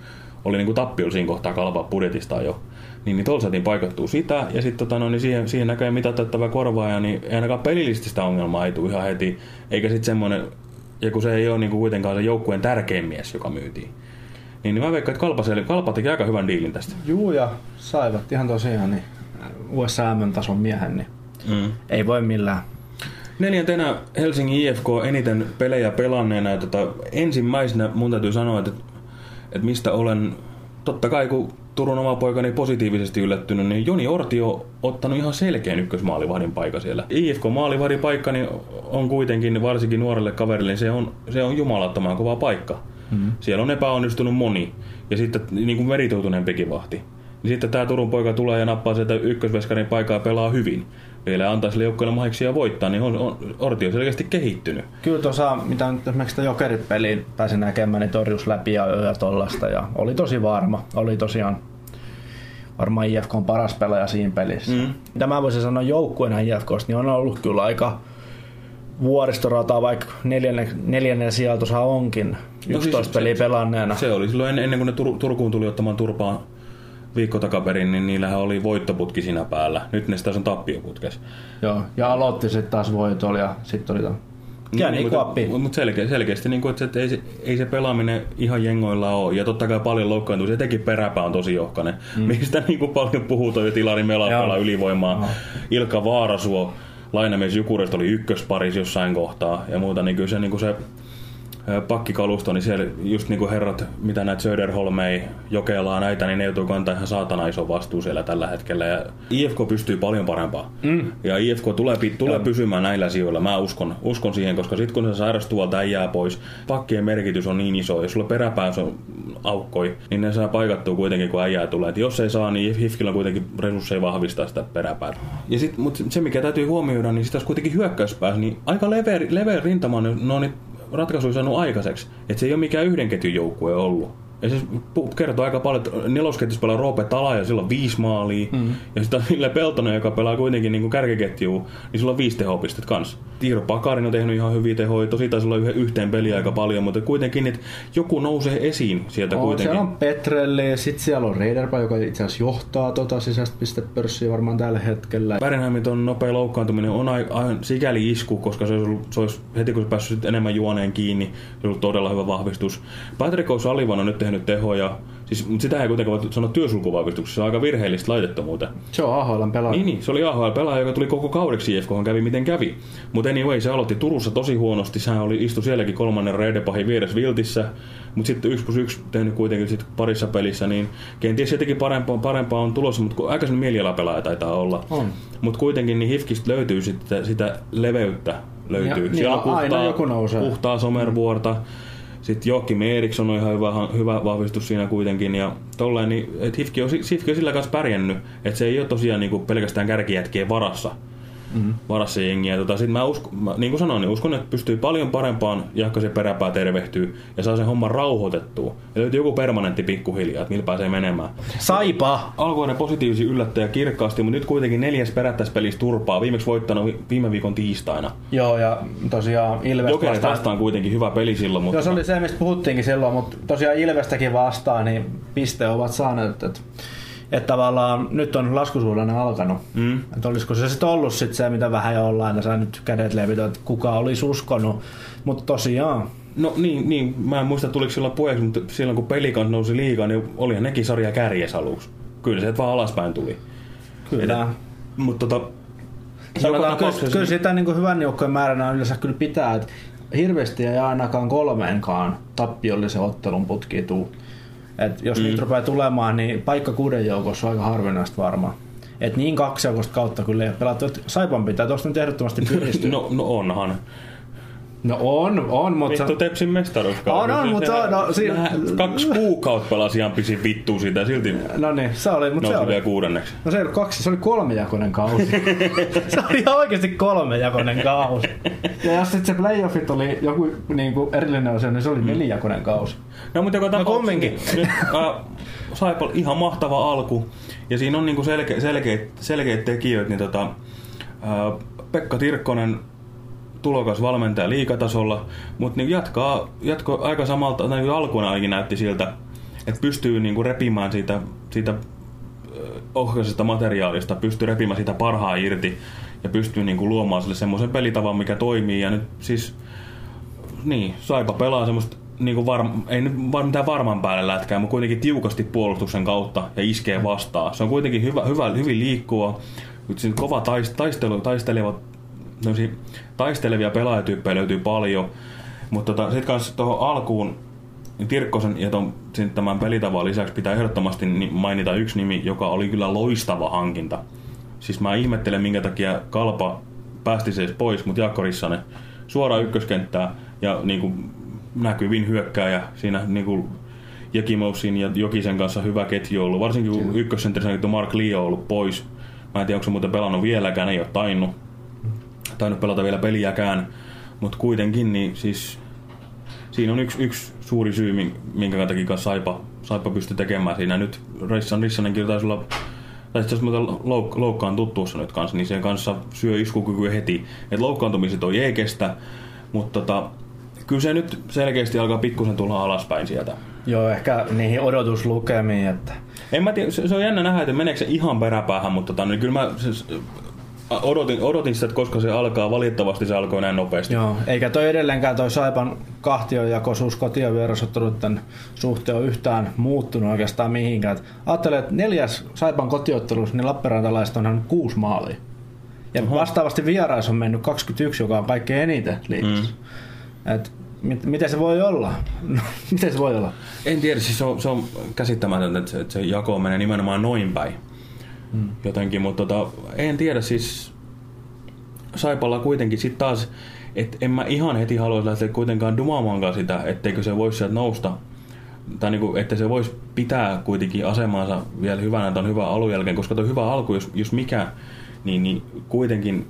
oli niin kuin tappiolla siinä kohtaa kalpa budjetista jo. Niin, niin tuolla saatiin paikattua sitä, ja sitten tota, no, niin siihen, siihen näköjään mitatettava korvaaja, niin ei ainakaan pelillisesti sitä ongelmaa ei tule ihan heti. Eikä sitten semmoinen, ja kun se ei ole niin kuin kuitenkaan se joukkueen tärkein mies, joka myytiin. Niin, niin mä veikkaan, että Kalpa, siellä- Kalpa teki aika hyvän diilin tästä. juu ja saivat ihan tosiaan niin USAM-tason miehen, niin Mm. ei voi millään. Neljäntenä Helsingin IFK eniten pelejä pelanneena. Ja tota, ensimmäisenä mun täytyy sanoa, että, että mistä olen, totta kai kun Turun oma poikani positiivisesti yllättynyt, niin Joni Orti on ottanut ihan selkeän ykkösmaalivahdin paikka siellä. IFK maalivahdin paikka niin on kuitenkin, varsinkin nuorelle kaverille, niin se on, se on jumalattoman kova paikka. Mm. Siellä on epäonnistunut moni ja sitten niin kuin meritoituneempikin vahti. Niin sitten tämä Turun poika tulee ja nappaa sieltä ykkösveskarin paikkaa ja pelaa hyvin. Vielä antaa sille joukkueelle mahiksia voittaa, niin on, on, Orti on selkeästi kehittynyt. Kyllä tuossa, mitä nyt esimerkiksi sitä Jokerit-peliin pääsin näkemään, niin torjus läpi ja ja tollasta. Ja oli tosi varma. Oli tosiaan varmaan IFK on paras pelaaja siinä pelissä. Mm. Mitä mä voisin sanoa joukkueena IFKsta, niin on ollut kyllä aika vuoristorata, vaikka neljännen, neljännen tuossa onkin. 11 siis se- peliä pelanneena. Se oli silloin ennen, kuin ne Tur- Turkuun tuli ottamaan turpaa viikko takaperin, niin niillähän oli voittoputki siinä päällä. Nyt ne taas on tappioputkes. Joo, ja aloitti sitten taas voitolla ja sitten oli ton Jää Niin, niin mutta, mutta selke, selkeästi, niin kuin, että, se- että ei, se, ei se pelaaminen ihan jengoilla ole. Ja totta kai paljon loukkaantuu. Se teki peräpää on tosi johkainen. Mm. Mistä niin kuin paljon puhutaan jo Tilari Melapala ylivoimaa. Joo. Ilkka Vaarasuo, lainamies Jukurista oli ykkösparis jossain kohtaa. Ja muuta, niin kyllä se, niin kuin se pakkikalusto, niin siellä just niin kuin herrat, mitä näitä Söderholmei, Jokelaa näitä, niin ne joutuu kantaa ihan saatana iso vastuu siellä tällä hetkellä. Ja IFK pystyy paljon parempaan. Mm. Ja IFK tulee, tulee pysymään näillä sijoilla. Mä uskon, uskon siihen, koska sitten kun se sairastuu tuolta äijää pois, pakkien merkitys on niin iso. Jos sulla peräpäässä on aukkoi, niin ne saa paikattua kuitenkin, kun äijää tulee. Et jos ei saa, niin Hifkillä on kuitenkin resursseja vahvistaa sitä peräpäätä. Ja sit, mutta se, mikä täytyy huomioida, niin jos kuitenkin hyökkäyspäässä, niin aika leveä, leveä rintama, niin ne on niitä ratkaisuja saanut aikaiseksi. Että se ei ole mikään yhden ketjun joukkue ollut. Ja pu- kertoo aika paljon, että nelosketjussa pelaa Roope Tala ja sillä on viisi maalia. Mm. Ja sitten on Ville Peltonen, joka pelaa kuitenkin niin kärkiketjuun, niin sillä on viisi tehopistet kanssa. Tiiro Pakarin on tehnyt ihan hyviä tehoja, tosi taisi olla yhden, yhteen peliä aika paljon, mutta kuitenkin, että joku nousee esiin sieltä On, kuitenkin. siellä on Petrelli ja sitten siellä on Reiderpa, joka itse asiassa johtaa tota sisäistä pistepörssiä varmaan tällä hetkellä. Bärenheimin ton nopea loukkaantuminen on ai- ai- sikäli isku, koska se olisi, ollut, se olisi heti kun se päässyt enemmän juoneen kiinni, se olisi ollut todella hyvä vahvistus. Patrick O'Sullivan on nyt tehnyt tehoja, siis, mutta sitä ei kuitenkaan voi sanoa työsulkuvahvistuksessa, se on aika virheellistä laitettu muuten. Se on AHLn pelaaja. Niin, niin, se oli AHL-pelaaja, joka tuli koko kaudeksi IFK, kävi miten kävi. Mutta anyway, se aloitti Turussa tosi huonosti. Sehän oli, istui sielläkin kolmannen reidepahin vieressä Viltissä. Mutta sitten 1 plus 1 tehnyt kuitenkin sit parissa pelissä, niin kenties jotenkin parempaa, parempaa on tulossa, mutta aikaisemmin mielialapelaaja taitaa olla. On. Mutta kuitenkin niin Hifkistä löytyy sitä, sitä leveyttä. Löytyy. Ja- Siellä niin, on aina puhtaa, joku nousee. puhtaa somervuorta. Sitten Joakim Eriksson on ihan hyvä, hyvä vahvistus siinä kuitenkin. Ja tolleen, niin, et Hifki on, Hifki on sillä kanssa pärjännyt, että se ei ole tosiaan niinku pelkästään kärkijätkien varassa. Mm-hmm. varassa jengiä. Tota, sit mä usko, mä, niin kuin sanoin, niin uskon, että pystyy paljon parempaan, jahka se peräpää tervehtyy ja saa sen homman rauhoitettua. Ja löytyy joku permanentti pikkuhiljaa, että millä pääsee menemään. Saipa! Alkuinen positiivisia yllättäjä kirkkaasti, mutta nyt kuitenkin neljäs perättäispelissä turpaa. Viimeksi voittanut vi- viime viikon tiistaina. Joo, ja tosiaan Ilves Jokerit vastaan kuitenkin hyvä peli silloin, mutta Joo, se oli se, mistä puhuttiinkin silloin, mutta tosiaan Ilvestäkin vastaan, niin piste ovat saaneet, että että tavallaan nyt on laskusuhdanne alkanut. Mm. Että olisiko se sitten ollut sit se, mitä vähän jo ollaan, tässä nyt kädet levitä, että kuka olisi uskonut. Mutta tosiaan, No niin, niin, mä en muista tuliko silloin puheeksi, mutta silloin kun pelikans nousi liikaa, niin olihan nekin sarja kärjes aluksi. Kyllä se vaan alaspäin tuli. kyllä. Mutta tota, Sanotaan, kyllä, kyllä sitä niin hyvän joukkojen määränä yleensä kyllä pitää, että hirveästi ei ainakaan kolmeenkaan tappiollisen ottelun putki tuu. Et jos mm. niitä rupeaa tulemaan, niin paikka kuuden joukossa on aika harvinaista varmaan. Et niin kaksijoukosta kautta kyllä ei ole pelattu. Et Saipan pitää tuosta nyt ehdottomasti [laughs] piristyä. No, no onhan. No on, on, mutta... Vittu Tepsin mestaruuskausi. On, on, mut se no, si- Kaksi kuukautta pelasin ihan pisin vittuun siitä silti No niin, se oli, mutta se oli. vielä kuudenneksi. No se ei ollut kaksi, se oli kolmejakoinen kausi. [laughs] se oli ihan oikeasti kolmejakoinen kausi. Ja jos sitten se playoffit oli joku niin kuin erillinen osio, niin se oli nelijakoinen kausi. No mutta joka tapauksessa kumminkin. Nyt, [laughs] äh, Saipal ihan mahtava alku. Ja siinä on niinku selke, selkeät, selkeät tekijöitä. Niin tota, äh, Pekka Tirkkonen tulokas valmentaja liikatasolla, mutta niin jatkaa, jatko aika samalta, tai alkuun ainakin näytti siltä, että pystyy niinku repimään siitä, siitä ohjaisesta materiaalista, pystyy repimään sitä parhaa irti ja pystyy niinku luomaan sille semmoisen pelitavan, mikä toimii. Ja nyt siis niin, Saipa pelaa semmoista niinku var, ei nyt mitään varman päälle lätkää, mutta kuitenkin tiukasti puolustuksen kautta ja iskee vastaan. Se on kuitenkin hyvä, hyvä hyvin liikkua. Nyt kova taist, taistelu, taistelevat, taistelevia pelaajatyyppejä löytyy paljon. Mutta tota, sitten kanssa tuohon alkuun niin Tirkkosen ja ton, tämän pelitavan lisäksi pitää ehdottomasti ni- mainita yksi nimi, joka oli kyllä loistava hankinta. Siis mä ihmettelen, minkä takia Kalpa päästi se pois, mutta Jaakko Rissanen suoraan ykköskenttää ja niin kuin näkyvin hyökkääjä siinä niin kuin Jekimousin ja Jokisen kanssa hyvä ketju ollut. Varsinkin kun ykkössentterissä Mark Lee on ollut pois. Mä en tiedä, onko se muuten pelannut vieläkään, ei ole tainnut. Tainnut pelata vielä peliäkään. Mutta kuitenkin, niin siis siinä on yksi, yksi suuri syy, min- minkä takia Saipa, Saipa pystyi tekemään siinä. Nyt Rissan, Rissanenkin taisi olla, tai itse asiassa louk, loukkaan tuossa nyt kanssa, niin sen kanssa syö iskukykyä heti. Et loukkaantumiset on jeekestä, mutta tota, kyllä se nyt selkeästi alkaa pikkusen tulla alaspäin sieltä. Joo, ehkä niihin odotuslukemiin, että En mä tiedä, se, se on jännä nähdä, että meneekö se ihan peräpäähän, mutta tota, niin kyllä mä, se, odotin, odotin sitä, että koska se alkaa, valitettavasti se alkoi näin nopeasti. Joo, eikä toi edelleenkään toi Saipan kahtionjakoisuus koti- ja vierasotteluiden suhteen yhtään muuttunut oikeastaan mihinkään. Ajattelen, että neljäs Saipan kotiottelussa niin Lappeenrantalaiset on kuusi maalia. Ja Oho. vastaavasti vierais on mennyt 21, joka on kaikkein eniten liikassa. Mm. Et mit, miten se voi olla? No, [laughs] miten se voi olla? En tiedä, siis se on, se on käsittämätöntä, että se, että se jako menee nimenomaan noin päin. Mm. Jotenkin, mutta tota, en tiedä, siis Saipalla kuitenkin sitten taas, että en mä ihan heti haluaisi lähteä kuitenkaan dumaamaan sitä, etteikö se voisi sieltä nousta. Tai niinku, että se voisi pitää kuitenkin asemansa vielä hyvänä tuon hyvän alun jälkeen, koska tuo hyvä alku, jos, jos mikä, niin, niin kuitenkin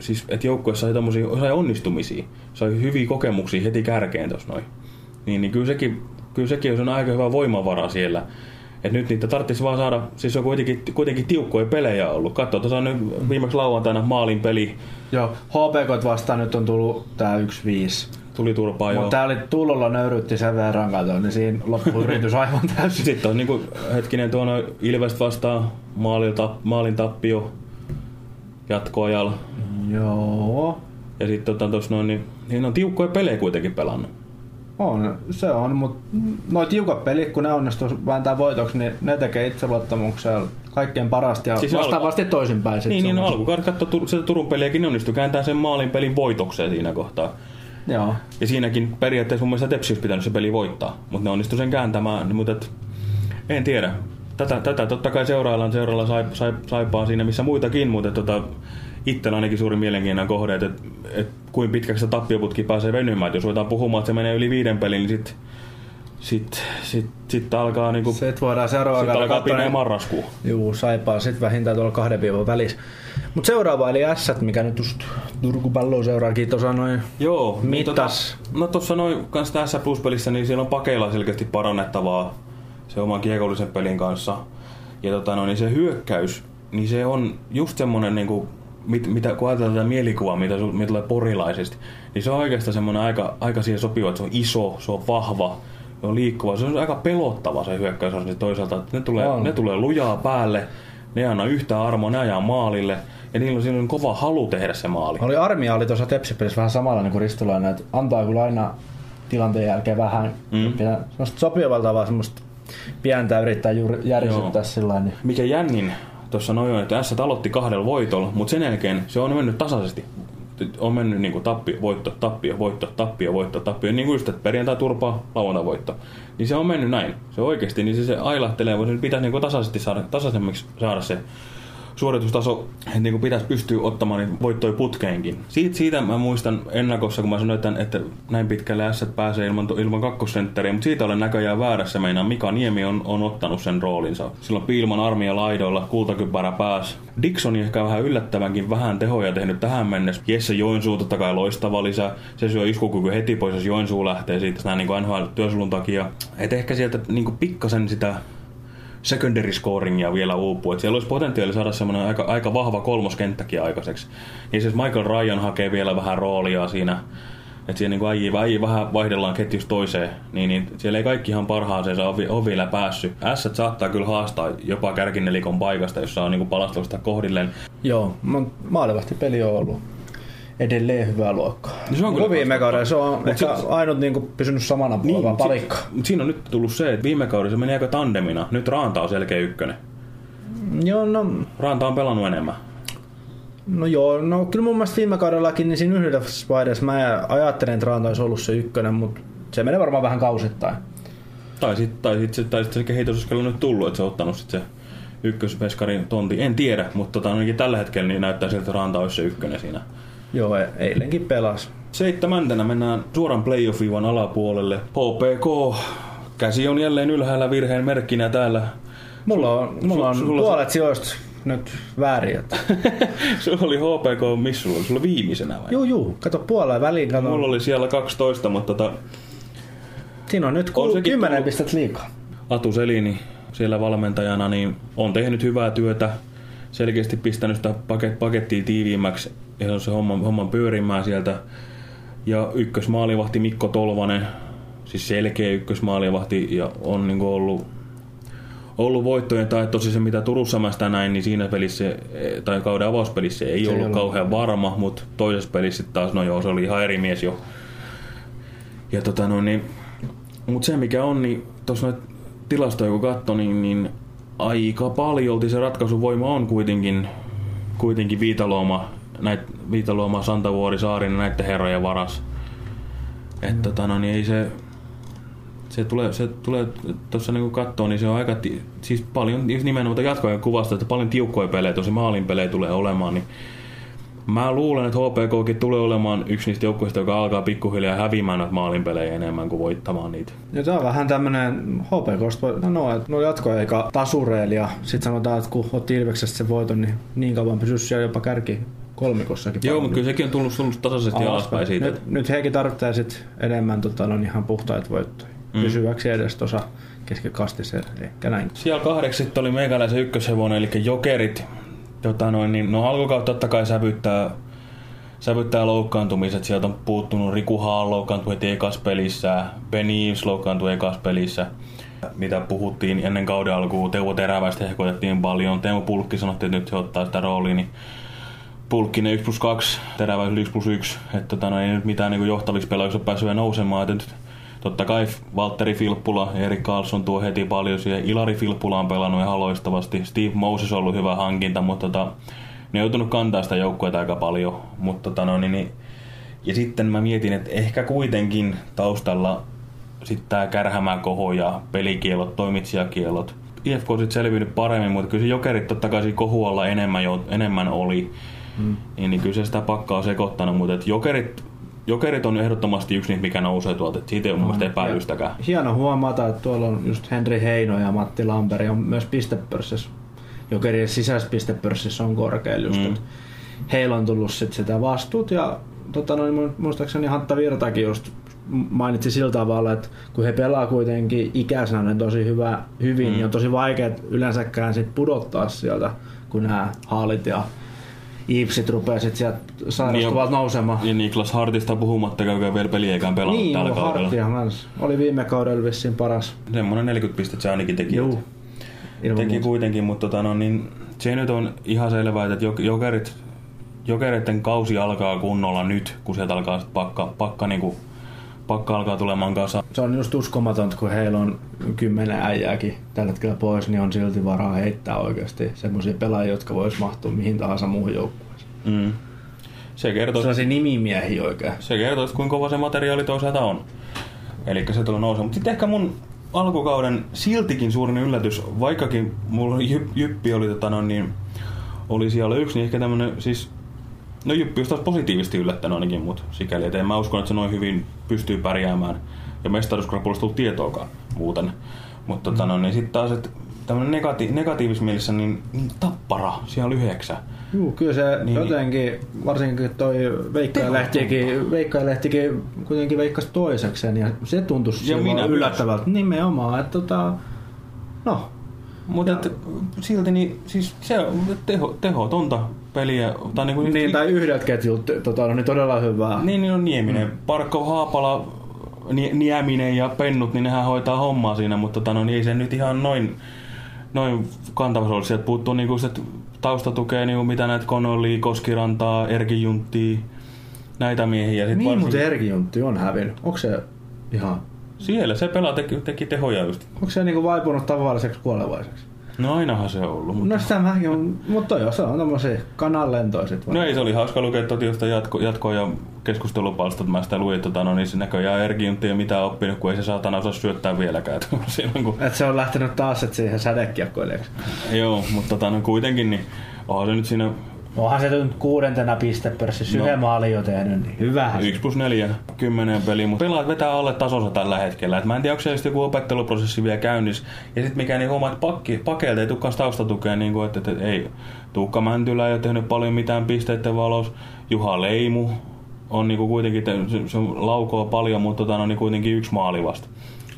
siis, että joukkueessa sai, sai onnistumisia, sai hyviä kokemuksia heti kärkeen tuossa noin. Niin, niin kyllä sekin, kyllä sekin on aika hyvä voimavara siellä. Et nyt niitä tarvitsisi vaan saada, siis on kuitenkin, kuitenkin tiukkoja pelejä ollut. Katso, tuossa on nyt viimeksi lauantaina maalin peli. Joo, HPK vastaan nyt on tullut tää 1-5. Tuli turpaa jo. Mutta tää oli tullolla nöyrytti sen verran kato, niin siinä loppui yritys [laughs] aivan täysin. Sitten on niinku, hetkinen tuono Ilvest vastaan maalin, maalin tappio jatkoajalla. Joo. Ja sitten tota, tuossa noin, niin, niin on tiukkoja pelejä kuitenkin pelannut. On, se on, mutta noin tiukat pelit, kun ne onnistuu vääntää voitoksi, niin ne tekee itseluottamuksella kaikkein parasta ja siis vastaavasti al- toisinpäin. Niin, niin no alkukauden katso sitä Turun peliäkin, ne onnistuu kääntää sen maalin pelin voitokseen siinä kohtaa. Joo. Ja siinäkin periaatteessa mun mielestä Tepsi olisi pitänyt se peli voittaa, mutta ne onnistu sen kääntämään, mutta et, en tiedä. Tätä, tätä totta kai seuraillaan, seurailla saip, saip, saipaa siinä missä muitakin, mutta tota, itsellä ainakin suuri mielenkiinnon kohde, että, että, että kuin pitkäksi se tappioputki pääsee venymään. Että jos ruvetaan puhumaan, että se menee yli viiden pelin, niin sitten sitten sit, sit alkaa niinku... Sitten voidaan seuraava Sitten alkaa pimeä niin, marraskuu. Juu, saipaa sitten vähintään tuolla kahden viivon välissä. Mutta seuraava eli S, mikä nyt just Turku Pallo seuraakin tuossa noin Joo. Niin mittas. Niin tota, no tuossa noin kanssa tässä Plus-pelissä, niin siellä on pakeilla selkeästi parannettavaa se oman kiekollisen pelin kanssa. Ja tota, no, niin se hyökkäys, niin se on just semmonen niinku mit, mitä, kun ajatellaan tätä mielikuvaa, mitä, mitä tulee porilaisesti, niin se on oikeastaan semmoinen aika, aika siihen sopiva, että se on iso, se on vahva, se on liikkuva. Se on aika pelottava se hyökkäys toisaalta, että ne tulee, on. ne tulee lujaa päälle, ne ei anna yhtään armoa, ne ajaa maalille. Ja niillä on, siinä on kova halu tehdä se maali. Oli armia oli tuossa Tepsipelissä vähän samalla niin kuin Ristolainen, että antaa kyllä aina tilanteen jälkeen vähän mm. sopivalta vaan semmoista pientä yrittää järjestää sillä niin. Mikä jännin tuossa noin, että S aloitti kahdella voitolla, mutta sen jälkeen se on mennyt tasaisesti. On mennyt niin kuin voitto, tappio, voitto, tappio, voitto, tappio. Niin kuin just, että perjantai turpaa, lauantai voitto. Niin se on mennyt näin. Se oikeasti, niin se, se ailahtelee, mutta pitäisi niin kuin tasaisesti saada, tasaisemmaksi saada se suoritustaso niin kuin pitäisi pystyä ottamaan niin voittoja putkeenkin. Siitä, siitä mä muistan ennakossa, kun mä sanoin, että, että näin pitkälle S pääsee ilman, ilman kakkosentteriä, mutta siitä olen näköjään väärässä. Meinaa Mika Niemi on, on ottanut sen roolinsa. Silloin Piilman armia laidoilla, kultakypärä pääs. Dixon ehkä vähän yllättävänkin vähän tehoja tehnyt tähän mennessä. Jesse Joensuu totta kai loistava lisä. Se syö iskukyky heti pois, jos Joensuu lähtee siitä näin niin NHL-työsulun takia. Et ehkä sieltä niin pikkasen sitä secondary scoringia vielä uupuu. Et siellä olisi potentiaali saada semmoinen aika, aika vahva kolmoskenttäkin aikaiseksi. Niin siis Michael Ryan hakee vielä vähän roolia siinä. Että siellä niin äijii, äijii vähän vaihdellaan ketjusta toiseen, niin, niin siellä ei kaikki ihan parhaaseen ole, ole vielä päässyt. S saattaa kyllä haastaa jopa kärkinelikon paikasta, jossa on niin palastelusta kohdilleen. Joo, maalevasti peli on ollut edelleen hyvää luokkaa. No se on kyllä viime kaudella se on ehkä se, ainut niin kuin, pysynyt samana niin, puolella palikka. Mutta siinä on nyt tullut se, että viime kaudella se meni aika tandemina. Nyt Raanta on selkeä ykkönen. Joo, no... Raanta on pelannut enemmän. No joo, no kyllä mun mielestä viime kaudellakin niin siinä yhdessä vaiheessa mä ajattelin, että Raanta olisi ollut se ykkönen, mutta se menee varmaan vähän kausittain. Tai sitten tai sit, tai sit se kehitys olisi nyt tullut, että se on ottanut sitten se ykkösveskarin tonti. En tiedä, mutta tota, ainakin tällä hetkellä niin näyttää siltä, että Ranta olisi se ykkönen siinä. Joo, e- eilenkin pelas. Seitsemäntenä mennään suoran playoff-viivan alapuolelle. HPK, käsi on jälleen ylhäällä virheen merkkinä täällä. Mulla on, mulla on sulla puolet sijoista nyt väärin. [laughs] sulla oli HPK, missä sulla oli? Sulla viimeisenä vai? Joo, joo. Kato puoleen väliin. Kato. Mulla oli siellä 12, mutta tota... Siinä on nyt on 10 pistet liikaa. Atu Selini siellä valmentajana niin on tehnyt hyvää työtä. Selkeästi pistänyt sitä pakettia tiiviimmäksi ja on se homman, homman pyörimään sieltä. Ja ykkösmaalivahti Mikko Tolvanen, siis selkeä ykkösmaalivahti ja on niin ollut, ollut voittojen tai tosi se mitä Turussa mä sitä näin, niin siinä pelissä, tai kauden avauspelissä ei Se ollut ollut. kauhean varma, mutta toisessa pelissä taas, no joo, se oli ihan eri mies jo. Ja tota no niin, mutta se mikä on, niin tuossa noita tilastoja kun katsoi, niin, niin aika paljolti se ratkaisuvoima on kuitenkin, kuitenkin Viitaluoma, näit, Viitaluoma, Santavuori, Saarinen näiden herrojen varas. Että tota no niin ei se, se tulee, se tulee tuossa niinku kattoo, niin se on aika, ti- siis paljon, nimenomaan jatkojen kuvasta, että paljon tiukkoja pelejä, tosi maalin pelejä tulee olemaan, niin Mä luulen, että HPKkin tulee olemaan yksi niistä joukkueista, joka alkaa pikkuhiljaa häviämään näitä maalinpelejä enemmän kuin voittamaan niitä. Ja tämä on vähän tämmönen HPKsta, voi sanoa, että no jatko eikä tasureili ja sit sanotaan, että kun otti Ilveksestä sen voiton, niin niin kauan pysyisi siellä jopa kärki kolmikossakin. Joo, mutta kyllä sekin on tullut, tullut tasaisesti alaspäin siitä. Nyt, nyt hekin tarvitsee sit enemmän tota, no, ihan puhtaita voittoja. Mm. Pysyväksi edes tuossa keskikastissa, ehkä näin. Siellä kahdeksi sitten oli meikäläisen ykköshevonen, eli Jokerit. Tota noin, niin, no alkukautta totta kai sävyttää, sävyttää loukkaantumiset. Sieltä on puuttunut Riku Haan loukkaantui heti ekas pelissä, Ben Eves loukkaantui ekas pelissä. Mitä puhuttiin ennen kauden alkuun, Teuvo Teräväistä hehkotettiin paljon. Teemu Pulkki sanottiin, että nyt se ottaa sitä roolia, niin Pulkkinen 1 plus 2, Teräväisellä 1 plus 1. Että tota, no, ei nyt mitään niin johtavissa pelaajissa ole päässyt nousemaan. Että nyt Totta kai Valtteri Filppula Erik Karlsson tuo heti paljon siihen. Ilari Filppula on pelannut ihan loistavasti. Steve Moses on ollut hyvä hankinta, mutta tota, ne on joutunut kantaa sitä joukkuetta aika paljon. Mutta tota, no, niin, niin, ja sitten mä mietin, että ehkä kuitenkin taustalla sitten tämä kärhämäkoho ja pelikielot, toimitsijakielot. IFK on sitten selvinnyt paremmin, mutta kyllä se jokerit totta kai kohualla enemmän, jo, enemmän oli. Mm. Niin, niin kyllä se sitä pakkaa sekoittanut, mutta et jokerit, jokerit on ehdottomasti yksi niitä, mikä nousee tuolta. Et siitä ei ole mun mielestä epäilystäkään. Hieno huomata, että tuolla on just Henri Heino ja Matti Lamperi on myös pistepörssissä. Jokerien sisäisessä pistepörssissä on korkealla just, Mm. heillä on tullut sit sitä vastuut ja tota noin, mu- muistaakseni Hantta Virtakin just mainitsi sillä tavalla, että kun he pelaa kuitenkin ikäisenä niin tosi hyvä, hyvin, mm. niin on tosi vaikea yleensäkään sit pudottaa sieltä, kun nämä haalit ja Iipsit rupeaa sit sieltä sairastuvalta nousemaan. Ja Niklas Hartista puhumattakaan, joka vielä peliäkään pelannut Niin, tällä kaudella. Harttihan kans. Oli viime kaudella vissiin paras. Semmoinen 40 pistettä se ainakin teki. Juu. Teki muuta. kuitenkin, mutta tota, no, niin, se nyt on ihan selvää, että jok- jokerit, jokereiden kausi alkaa kunnolla nyt, kun sieltä alkaa pakka, pakka, niinku, pakka alkaa tulemaan kanssa. Se on just uskomatonta, kun heillä on kymmenen äijääkin tällä hetkellä pois, niin on silti varaa heittää oikeasti semmoisia pelaajia, jotka vois mahtua mihin tahansa muuhun joukkueeseen. Mm. Se kertoo, Sellaisia nimimiehiä oikein. se kertoo, että kuinka kova se materiaali toisaalta on. Eli se tulee nousemaan. Mutta sitten ehkä mun alkukauden siltikin suurin yllätys, vaikkakin mulla Jyppi oli, tota, no, niin, oli siellä yksi, niin ehkä tämmönen, siis No Jyppi olisi taas positiivisesti yllättänyt ainakin mut sikäli, että en mä uskon, että se noin hyvin pystyy pärjäämään. Ja mestaruuskrapulasta tullut tietoakaan muuten. Mutta tota, no, niin sitten taas, että tämmönen negati- negatiivisessa mielessä, niin, niin tappara, siellä on yhdeksä. Juu, kyllä se Niin, niin, jotenkin, varsinkin toi Veikka ja Lehtikin, Veikka ja Lehtikin kuitenkin veikkasi toisekseen ja se tuntui Ja minä yllättävältä. Nimenomaan, että tota, no, Mutta et, silti niin, siis se on teho, tehotonta peliä. Tai niinku, niin, tai yhdeltä ketjulta tota, on niin todella hyvää. Niin, niin on Nieminen. Mm. Parkko, Haapala, Nie- Nieminen ja Pennut, niin nehän hoitaa hommaa siinä, mutta tota, no, niin ei se nyt ihan noin, noin kantavassa ollut. Sieltä puuttuu niinku sit taustatukea, niinku mitä näitä Konollia, Koskirantaa, Erki Junttia, näitä miehiä. Sit Niin, varsin- mutta Erki Juntti on hävinnyt. Onko se ihan, Siellä se pelaa teki, teki tehoja just. onko se niinku vaipunut tavalliseksi kuolevaiseksi? No ainahan se on ollut. Mutta... No sitä mäkin on, mutta joo, se on sit vaan. No ei, se oli hauska lukea totiosta jatko, jatkoa ja keskustelupalstat. Mä sitä luin, että tota, no, niin se näköjään Erki Juntti ei mitään oppinut, kun ei se saatana osaa syöttää vieläkään. [laughs] Silloin, kun... Et se on lähtenyt taas et siihen sädekiekkoilijaksi. Joo, mutta tota, no, kuitenkin, niin onhan se nyt siinä Onhan se nyt kuudentena pistepörssissä No. yhden maalin jo tehnyt, niin hyvä. 1 plus 4, 10 peliä, mutta pelaat vetää alle tasonsa tällä hetkellä. Et mä en tiedä, onko se joku opetteluprosessi vielä käynnissä. Ja sitten mikä niin homma, että pakki, pakeilta ei tulekaan taustatukea, niin kuin, että, että, että, ei. Tuukka Mäntylä ei ole tehnyt paljon mitään pisteiden valos. Juha Leimu on niin kuin kuitenkin, te- se, se laukoo paljon, mutta tota, no, niin kuitenkin yksi maali vasta.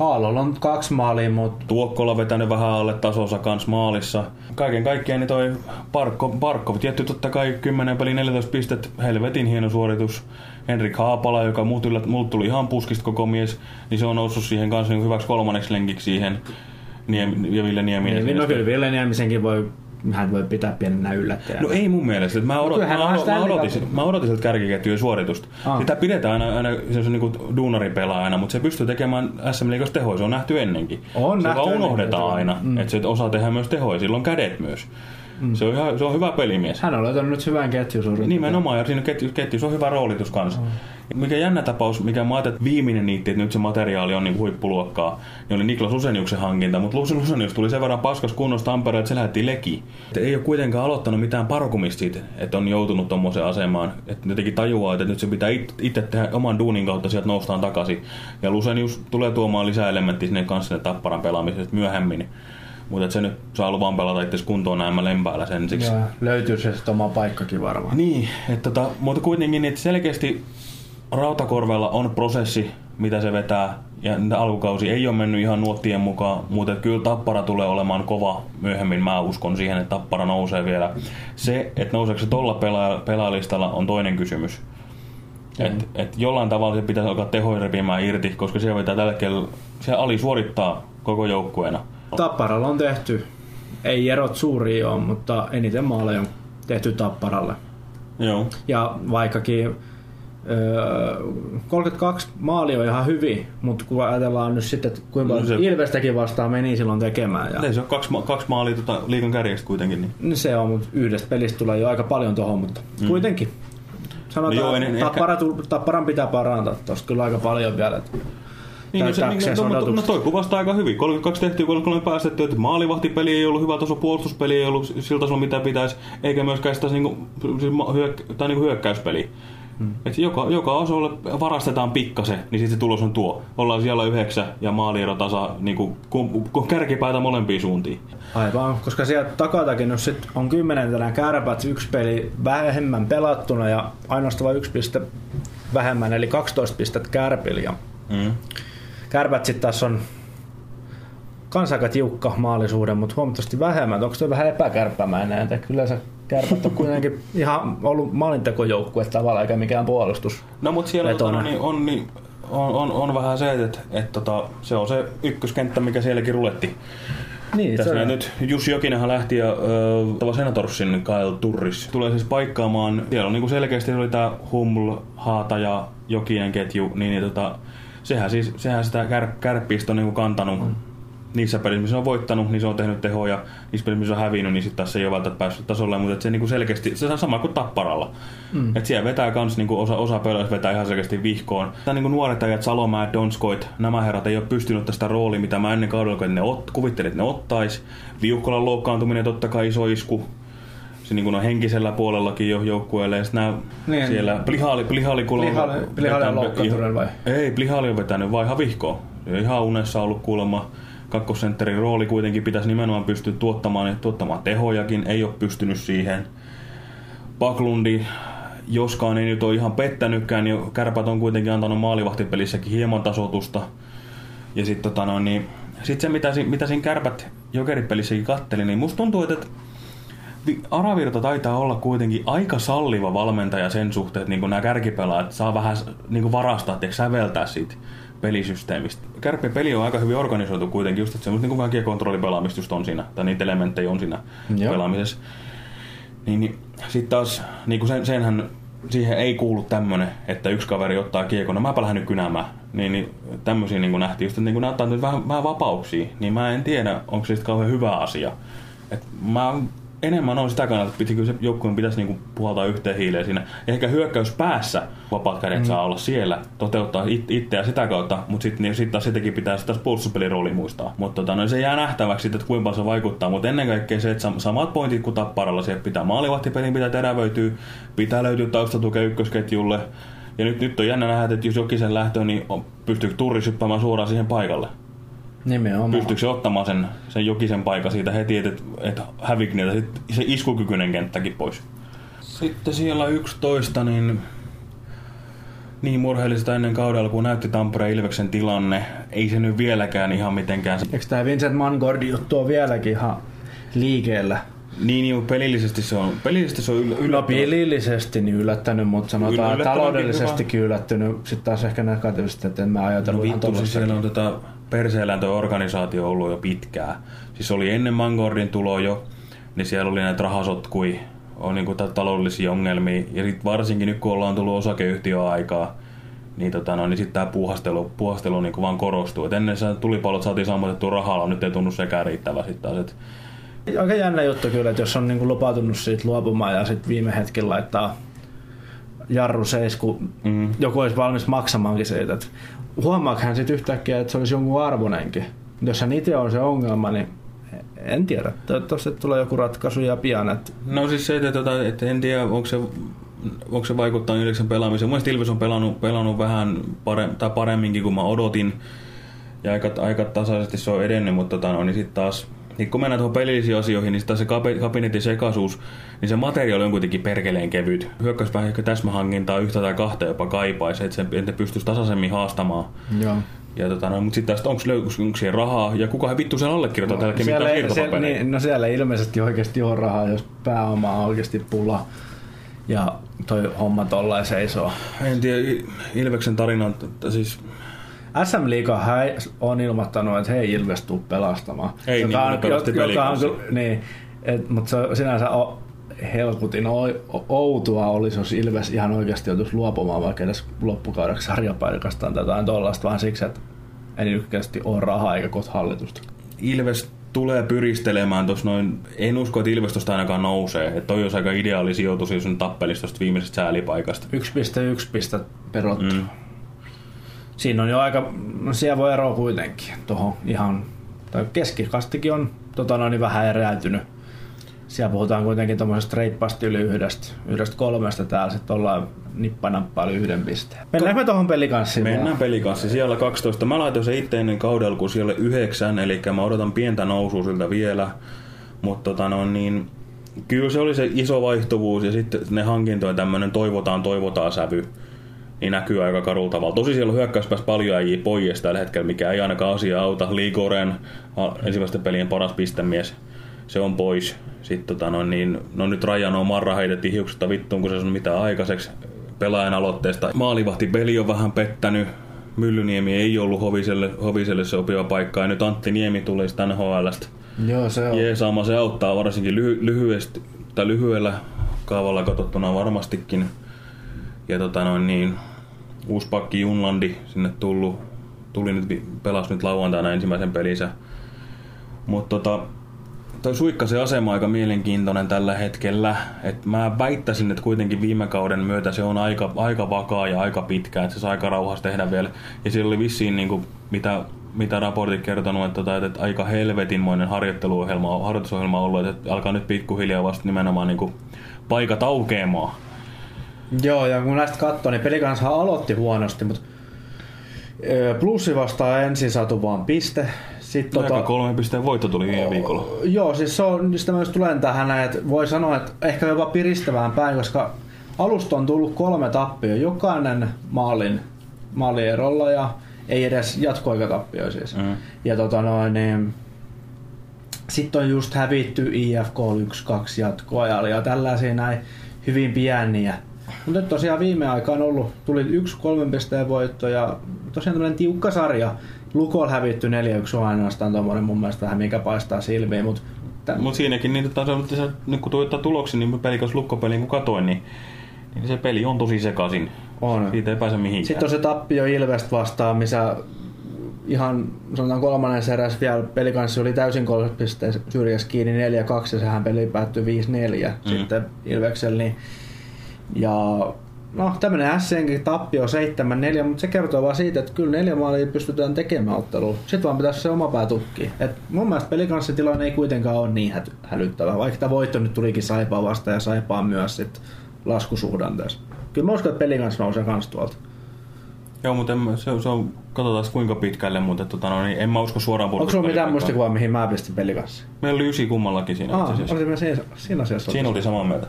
Aallolla on kaksi maalia, mutta Tuokkola vetänyt vähän alle tasonsa kans maalissa. Kaiken kaikkiaan niin toi Parkko, Parkko tietty totta kai 10 peli 14 pistet, helvetin hieno suoritus. Henrik Haapala, joka muut, yllät, muut tuli ihan puskista koko mies, niin se on noussut siihen kanssa niin hyväksi kolmanneksi lenkiksi siihen. Niem, ja Ville Nieminen. Niin, no kyllä Ville Niemisenkin voi hän voi pitää pienenä yllättäjänä. No ei mun mielestä. Että Mä, odot, kyllähän mä, odot, mä, odotin, mä odotin sieltä kärkiketjujen suoritusta. Ah. Sitä pidetään aina, aina se on niin duunaripelaajana, mutta se pystyy tekemään SM Liigassa tehoja. Se on nähty ennenkin. On se nähty vaan ennenkin, unohdetaan kyllä. aina, Mm. että se osaa tehdä myös tehoja. Sillä on kädet myös. Mm. Se, on ihan, se on hyvä pelimies. Hän on löytänyt nyt hyvän ketjusuurin. Nimenomaan, ja siinä ketju, ketjussa on hyvä roolitus kanssa. Mm. Mikä jännä tapaus, mikä mä ajattelin, että viimeinen niitti, että nyt se materiaali on niin huippuluokkaa, niin oli Niklas Luseniuksen hankinta, mutta Lusenius tuli sen verran paskas kunnossa Tampereen, että se lähetti leki. Et ei ole kuitenkaan aloittanut mitään parkumista siitä, että on joutunut tuommoiseen asemaan. Että jotenkin tajuaa, että nyt se pitää it- itse tehdä oman duunin kautta, sieltä noustaan takaisin. Ja Lusenius tulee tuomaan lisää elementtiä sinne kanssa sinne tapparan pelaamisesta myöhemmin. Mutta se nyt saa vaan pelata itse kuntoon näemmä lempäällä sen siksi. Joo, löytyy se sitten oma paikkakin varmaan. Niin, että tota, mutta kuitenkin että selkeästi Rautakorvella on prosessi, mitä se vetää, ja alkukausi ei ole mennyt ihan nuottien mukaan, mutta kyllä Tappara tulee olemaan kova myöhemmin. Mä uskon siihen, että Tappara nousee vielä. Se, että nouseeko se tuolla pelaa, pelaalistalla, on toinen kysymys. Et, et jollain tavalla se pitäisi alkaa tehoja repimään irti, koska se vetää tällä hetkellä, se ali suorittaa koko joukkueena. Tapparalla on tehty, ei erot suuria ole, mutta eniten maaleja on tehty Tapparalle. Joo. Ja vaikkakin öö, 32 maali on ihan hyvin, mutta kun ajatellaan nyt sitten, että kuinka No no se- Ilvestäkin vastaan meni silloin tekemään. Ja Ei se on kaksi, ma- kaksi maalia tota, liikan kärjestä kuitenkin. Niin. niin se on, mutta yhdestä pelistä tulee jo aika paljon tuohon, mutta mm. kuitenkin. Sanotaan, No joo, en- no ehkä- Tappara, tu- Tapparan pitää parantaa tuosta kyllä aika paljon vielä. Että Niin, no, se, niin, täyttääkseen no, no, no, odotukset. toi kuvastaa aika hyvin. 32 tehtyä, 33 päästetty, että maalivahtipeli ei ollut hyvä taso, puolustuspeli ei ollut sillä tasolla mitä pitäisi, eikä myöskään sitä niinku, siis ma- hyök, tai niinku hyökkäyspeli. Hmm. Et joka, joka osalle varastetaan pikkasen, niin sitten se tulos on tuo. Ollaan siellä yhdeksä ja maaliero tasa niinku, kun, kun kärkipäätä molempiin suuntiin. Aivan, koska sieltä takatakin nyt sit on kymmenentenä kärpät, yksi peli vähemmän pelattuna ja ainoastaan yksi piste vähemmän, eli 12 pistettä kärpillä. Ja Mm. Kärpät sitten tässä on kans aika tiukka maalisuhde, mutta huomattavasti vähemmän. Onko se vähän epäkärppämäinen? Että kyllä se kärpät on kuitenkin ihan ollut maalintekojoukkue tavallaan, eikä mikään puolustus. No mutta siellä tota, niin, on, niin, on, on, on, vähän se, että et, tota, se on se ykköskenttä, mikä sielläkin ruletti. Niin, Tässä se on. nyt Jussi Jokinenhan lähti ja äh, Senatorsin Kyle Turris tulee siis paikkaamaan. Siellä on niinku selkeästi oli tää Huml, Haata ja Jokinen ketju, niin, niin tota, sehän, siis, sehän sitä kär, kärppistä on niinku kantanut. Mm. Niissä pelissä, missä on voittanut, niin se on tehnyt tehoja. Niissä pelissä, missä on hävinnyt, niin sitten taas se ei ole välttämättä päässyt tasolle. Mutta se niinku selkeästi, se on sama kuin Tapparalla. Mm. Et siellä vetää kans niinku osa, osa pelaajista vetää ihan selkeästi vihkoon. Tää niinku nuoret ajat, Salomaa, Donskoit, nämä herrat ei ole pystynyt tästä roolia, mitä mä ennen kaudella kun ne ot, kuvittelin, että ne ottais. Viukkolan loukkaantuminen totta kai iso isku. Se niin on henkisellä puolellakin jo joukkueelle. Ja nää Niin. siellä Plihali, Plihali, on Plihali- Plihali on loukkaantunut vai? Ei, Plihali on vetänyt vaan ihan vihkoon. Ihan unessa ollut kuulemma. Kakkosentterin rooli kuitenkin pitäisi nimenomaan pystyä tuottamaan, tuottamaan tehojakin. Ei ole pystynyt siihen. Paklundi, joskaan ei nyt ole ihan pettänytkään, niin kärpät on kuitenkin antanut maalivahtipelissäkin hieman tasotusta. Ja sitten tota noin, niin, sit se, mitä, mitä siinä kärpät jokeripelissäkin katteli, niin musta tuntuu, että Aravirta taitaa olla kuitenkin aika salliva valmentaja sen suhteen, että niin nämä kärkipelaajat saa vähän niin varastaa ja säveltää siitä pelisysteemistä. Kärppien peli on aika hyvin organisoitu kuitenkin, just että semmoista niin kaikkia kontrollipelaamista just on siinä, tai niitä elementtejä on siinä Joo. pelaamisessa. Niin, niin sitten taas, niin kuin sen, senhän siihen ei kuulu tämmönen, että yksi kaveri ottaa kiekon, no mäpä lähden nyt kynäämään. Niin, niin tämmöisiä niin kuin nähtiin, just, että niin kuin näyttää nyt vähän, vähän vapauksia, niin mä en tiedä, onko se sitten kauhean hyvä asia. Et mä enemmän on sitä kannalta, että kyllä se joukkueen pitäisi niinku puhaltaa yhteen hiileen siinä. Ehkä hyökkäys päässä vapaat kädet mm. saa olla siellä, toteuttaa it, itseä sitä kautta, mutta sitten niin sit taas sitäkin pitää taas puolustuspelin rooli muistaa. Mutta tota, no, se jää nähtäväksi että kuinka paljon se vaikuttaa, mutta ennen kaikkea se, että sam- samat pointit kuin tapparalla, siellä pitää maalivahtipelin pitää terävöityä, pitää löytyä taustatukea ykkösketjulle. Ja nyt, nyt on jännä nähdä, että jos Jokisen lähtö, niin pystyykö Turri syppäämään suoraan siihen paikalle? Nimenomaan. Pystyykö se ottamaan sen, sen jokisen paikan siitä heti, että, että hävik niitä sit se iskukykyinen kenttäkin pois? Sitten siellä 11, niin niin murheellista ennen kaudella, kun näytti Tampereen Ilveksen tilanne. Ei se nyt vieläkään ihan mitenkään... Eikö tämä Vincent Mangordi juttu on vieläkin ihan liikeellä? Niin, niin pelillisesti se on, pelillisesti se on yl- No yllättävän- pelillisesti niin yllättänyt, mutta sanotaan Yllättävänkin taloudellisestikin yllättynyt. Sitten taas ehkä negatiivisesti, että en mä ajatellut No ihan vittu, siis siellä on tota, perseellään tuo organisaatio ollut jo pitkään. Siis oli ennen Mangordin tuloa jo, niin siellä oli näitä rahasotkui, on niin taloudellisia ongelmia. Ja sitten varsinkin nyt kun ollaan tullut osakeyhtiöaikaa, niin, tota, no, niin sitten tämä puuhastelu, puuhastelu niin vaan korostuu. Et ennen tulipalot saatiin sammutettua rahalla, nyt ei tunnu sekään riittävä sitten taas. Aika jännä juttu kyllä, että jos on niin lupautunut siitä luopumaan ja sitten viime hetken laittaa jarru seis, kun mm. joku olisi valmis maksamaankin siitä. huomaako hän sitten yhtäkkiä, että se olisi jonkun arvonenkin? Jos hän itse on se ongelma, niin en tiedä. Toivottavasti tulee joku ratkaisu ja pian. Että... No siis se, että, että, että en tiedä, onko se onko se vaikuttanut yhdeksän pelaamiseen. Mielestäni Ilves on pelannut, pelannut vähän pare, tai paremminkin kuin mä odotin. Ja aika, aika tasaisesti se on edennyt, mutta tota, no, niin sitten taas niin kun mennään tuohon pelillisiin asioihin, niin se kabinetin sekaisuus, niin se materiaali on kuitenkin perkeleen kevyt. Hyökkäys vähän ehkä täsmähankintaa yhtä tai kahta jopa kaipaisi, että se pystyisi tasaisemmin haastamaan. Joo. Ja tota, no, mutta sitten tästä onko, siellä rahaa ja kuka vittu siellä allekirjoittaa no, tälläkin siellä, mitään siellä, niin, No siellä ilmeisesti oikeasti on rahaa, jos pääoma on oikeasti pulla ja toi homma tollain seisoo. En tiedä, Ilveksen tarina, siis SM Liiga on ilmoittanut, että hei Ilves tuu pelastamaan. Ei joka niin, on, joka on, niin, et, mutta se on sinänsä o, helkutin o, outoa olisi, jos Ilves ihan oikeasti joutuisi luopumaan vaikka edes loppukaudeksi sarjapaikastaan tai jotain tollaista, vaan siksi, että ei yksinkertaisesti ole rahaa eikä kohta hallitusta. Ilves tulee pyristelemään tuossa noin, en usko, että Ilves tuosta ainakaan nousee. Että toi olisi aika ideaali sijoitus, jos on tappelisi tuosta viimeisestä säälipaikasta. 1,1 pistä perottu. Mm siinä on jo aika, no siellä voi eroa kuitenkin tuohon ihan, tai keskikastikin on tota noin, vähän erääntynyt. Siellä puhutaan kuitenkin tuommoisesta reippaasti yli yhdestä, yhdestä kolmesta täällä sitten ollaan nippanappailu yhden pisteen. Mennäänkö me tuohon pelikanssiin? Mennään vaan? pelikanssi. Siellä 12. Mä laitoin se itse ennen kaudella, kun siellä yhdeksän, eli mä odotan pientä nousua siltä vielä. Mutta tota no, niin, kyllä se oli se iso vaihtuvuus ja sitten ne hankintojen tämmöinen toivotaan, toivotaan sävy niin näkyy aika karulla tavalla. Tosi siellä on hyökkäyspäässä paljon äijiä pois tällä hetkellä, mikä ei ainakaan asia auta. Ligoren, ensimmäisten pelien paras pistemies, se on pois. Sitten tota, no, niin, no nyt Rajan on marra heitettiin hiuksesta vittuun, kun se on mitään aikaiseksi pelaajan aloitteesta. Maalivahti peli on vähän pettänyt. Myllyniemi ei ollut Hoviselle, Hoviselle sopiva paikka, ja nyt Antti Niemi tuli sitten NHLstä. Joo, se on. Jeesaama se auttaa varsinkin lyhy- lyhyesti, tai lyhyellä kaavalla katsottuna varmastikin. Ja tota noin, niin, uusi pakki Junlandi sinne tullut. Tuli nyt, pelasi nyt lauantaina ensimmäisen pelinsä. Mutta tota, toi Suikkasen asema aika mielenkiintoinen tällä hetkellä. Et mä väittäisin, että kuitenkin viime kauden myötä se on aika, aika vakaa ja aika pitkä, että se saa aika rauhassa tehdä vielä. Ja siellä oli vissiin, niin kuin, mitä, mitä raportit kertonut, että, tota, että, että aika helvetinmoinen harjoitteluohjelma, harjoitusohjelma on ollut, että alkaa nyt pikkuhiljaa vasta nimenomaan niin kuin, paikat aukeamaan. Joo, ja kun näistä katsoo, niin pelikanssa aloitti huonosti, mutta plussi vastaa ensin saatu vaan piste. Sitten tota, kolme pisteen voitto tuli viime viikolla. Joo, siis se on, sitä myös tulen tähän, että voi sanoa, että ehkä jopa piristävään päin, koska alusta on tullut kolme tappia, jokainen maalin, maalierolla ja ei edes jatkoaikatappio siis. Mm. Ja tota noin, niin, sitten on just hävitty IFK 1-2 jatkoajalla ja tällaisia näin hyvin pieniä mutta nyt tosiaan viime aikaan ollut, tuli yksi kolmen pisteen voitto ja tosiaan tämmöinen tiukka sarja. Lukol hävitty 4-1 on ainoastaan tuommoinen mun mielestä vähän mikä paistaa silmiin, mutta Tämän... Mutta siinäkin, niin, että se, nyt kun tuottaa tuloksia, niin pelikas lukkopeliin kun katoin, niin, niin se peli on tosi sekaisin. On. Siitä ei pääse mihinkään. Sitten on se tappio Ilvest vastaan, missä ihan sanotaan kolmannen eräs vielä pelikanssi oli täysin kolme pisteen syrjässä kiinni 4-2 ja sehän peli päättyi 5-4 mm. sitten Ilveksellä, niin ja no tämmönen SCnkin tappio 7-4, mutta se kertoo vaan siitä, että kyllä neljä maalia pystytään tekemään otteluun. Sitten vaan pitäisi se oma pää tukki. Et mun mielestä pelikanssitilanne ei kuitenkaan ole niin hälyttävä, vaikka tämä voitto nyt tulikin Saipaa vasta ja Saipaa myös sit laskusuhdanteessa. Kyllä mä uskon, että pelikanssa nousee kans tuolta. Joo, mutta en, se, se on, katsotaan kuinka pitkälle, mutta tota, no, niin en mä usko suoraan Onko sulla mitään muistikuvaa, mihin mä pistin pelikanssa? Meillä oli ysi kummallakin siinä. Aa, oli siinä, siinä asiassa. Siinä oli samaa mieltä.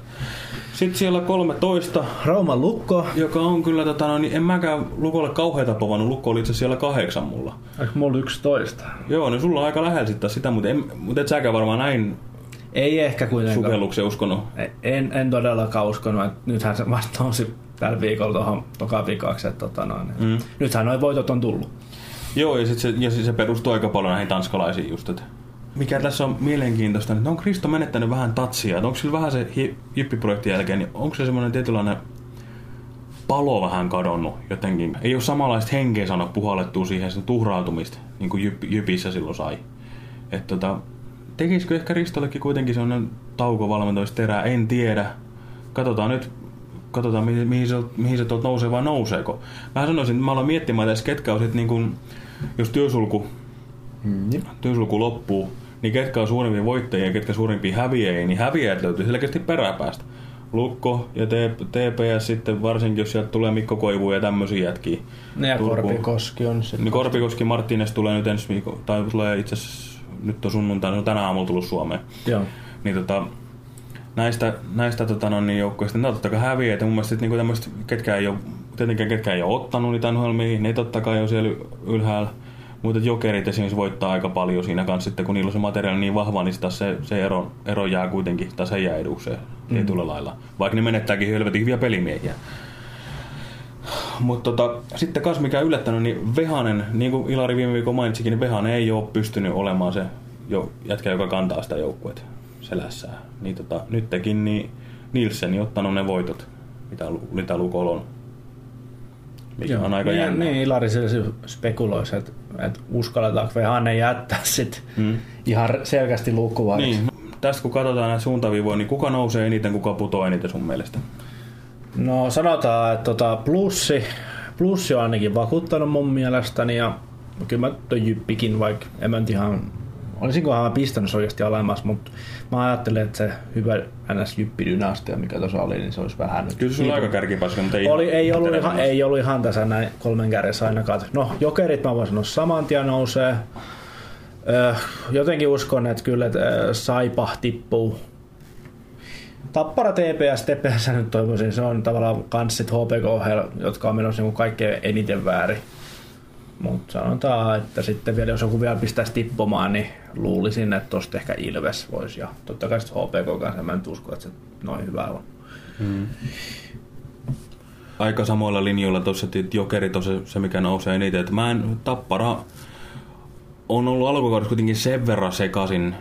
Sitten siellä 13. Rauman Lukko. Joka on kyllä, tota, no, niin en mäkään Lukolle kauheita povannut. Lukko oli itse siellä kahdeksan mulla. Eikö mulla 11? Joo, niin sulla on aika lähellä sitten sitä, mutta, en, mutta et säkään varmaan näin ei ehkä kuitenkaan. Sukelluksen uskonut? En, en todellakaan uskonut. Että nythän se vasta nousi tällä viikolla tuohon toka vikaksi. Että, tota noin, mm. Nythän noin voitot on tullut. Joo, ja, sit se, ja sit se perustuu aika paljon näihin tanskalaisiin just, että mikä tässä on mielenkiintoista, niin onko Kristo menettänyt vähän tatsia? Että onko sillä vähän se jyppiprojektin jälkeen, niin onko se semmoinen tietynlainen palo vähän kadonnut jotenkin? Ei ole samanlaista henkeä saanut puhallettua siihen sen tuhrautumista, niin kuin jyp, jypissä silloin sai. Että tota, tekisikö ehkä Ristollekin kuitenkin sellainen taukovalmentoisterä, en tiedä. Katsotaan nyt, katsotaan mihin, mihin se, mihin se tuolta nousee vai nouseeko. Mä sanoisin, että mä aloin miettimään tässä, ketkä on sit niin kuin, jos työsulku, Mm. työsulku loppuu, niin ketkä on suurimpia voittajia ja ketkä suurimpia häviäjiä, niin häviäjät löytyy selkeästi peräpäästä. Lukko ja TPS sitten, varsinkin jos sieltä tulee Mikko Koivu ja tämmöisiä jätkiä. Ja Turkuun. Korpikoski on se. Niin Korpikoski Martínez tulee nyt ensi viikolla, tai tulee itse asiassa nyt on sunnuntaina, se on tänä aamulla tullut Suomeen. Joo. Niin tota, näistä, näistä tota, no, niin joukkueista, ne on totta kai häviä, että mun mielestä sit, niinku tämmöistä, ketkä ei ole, tietenkään ketkä ei ole ottanut niitä ohjelmia, ne totta kai on siellä ylhäällä. Mutta jokerit esimerkiksi voittaa aika paljon siinä kanssa, sitten kun niillä on se materiaali niin vahva, niin se, se ero, ero jää kuitenkin, tai se jää edukseen mm. tietyllä lailla. Vaikka ne menettääkin helvetin hyviä pelimiehiä. Mutta tota, sitten kas mikä yllättänyt, niin Vehanen, niin kuin Ilari viime viikolla mainitsikin, niin Vehanen ei ole pystynyt olemaan se jo, jätkä, joka kantaa sitä joukkuetta selässään. Niin tota, nytkin niin Nielsen on ottanut ne voitot, mitä, mitä Lukolla on. Mikä on aika niin, jännä. Niin, Ilari spekuloisi, että, että uskalletaanko Vehanen jättää sit Mm. ihan selkeästi luukkuvaariksi. Niin, tästä kun katsotaan näitä suuntaviivoja, niin kuka nousee eniten, kuka putoaa eniten sun mielestä? No sanotaan, että tota, plussi, plussi on ainakin vakuuttanut mun mielestäni ja kyllä mä toi jyppikin, vaikka en mä nyt ihan, olisinkohan mä pistänyt se oikeasti alemmas, mutta mä ajattelen, että se hyvä ns. jyppidynastia, mikä tuossa oli, niin se olisi vähän nyt. Kyllä se on aika kärkipaska, mutta ei, Oli, ei, ollut ihan- ei ollut ihan tässä näin kolmen kärjessä ainakaan. No, jokerit mä voin sanoa saman tien nousee. Jotenkin uskon, että kyllä että, Saipa tippuu. Tappara TPS, TPS nyt toivoisin, se on tavallaan kans sit HPK, jotka on menossa niin kaikkein eniten väärin. Mutta sanotaan, että sitten vielä jos joku vielä pistäisi tippumaan, niin luulisin, että tosta ehkä Ilves voisi. Ja totta kai sit HPK kanssa, mä nyt usko, että se noin hyvä on. aika samoilla linjoilla tuossa, että jokerit on se, se, mikä nousee eniten. Että mä en, tappara on ollut alkukaudessa kuitenkin sen verran sekasin,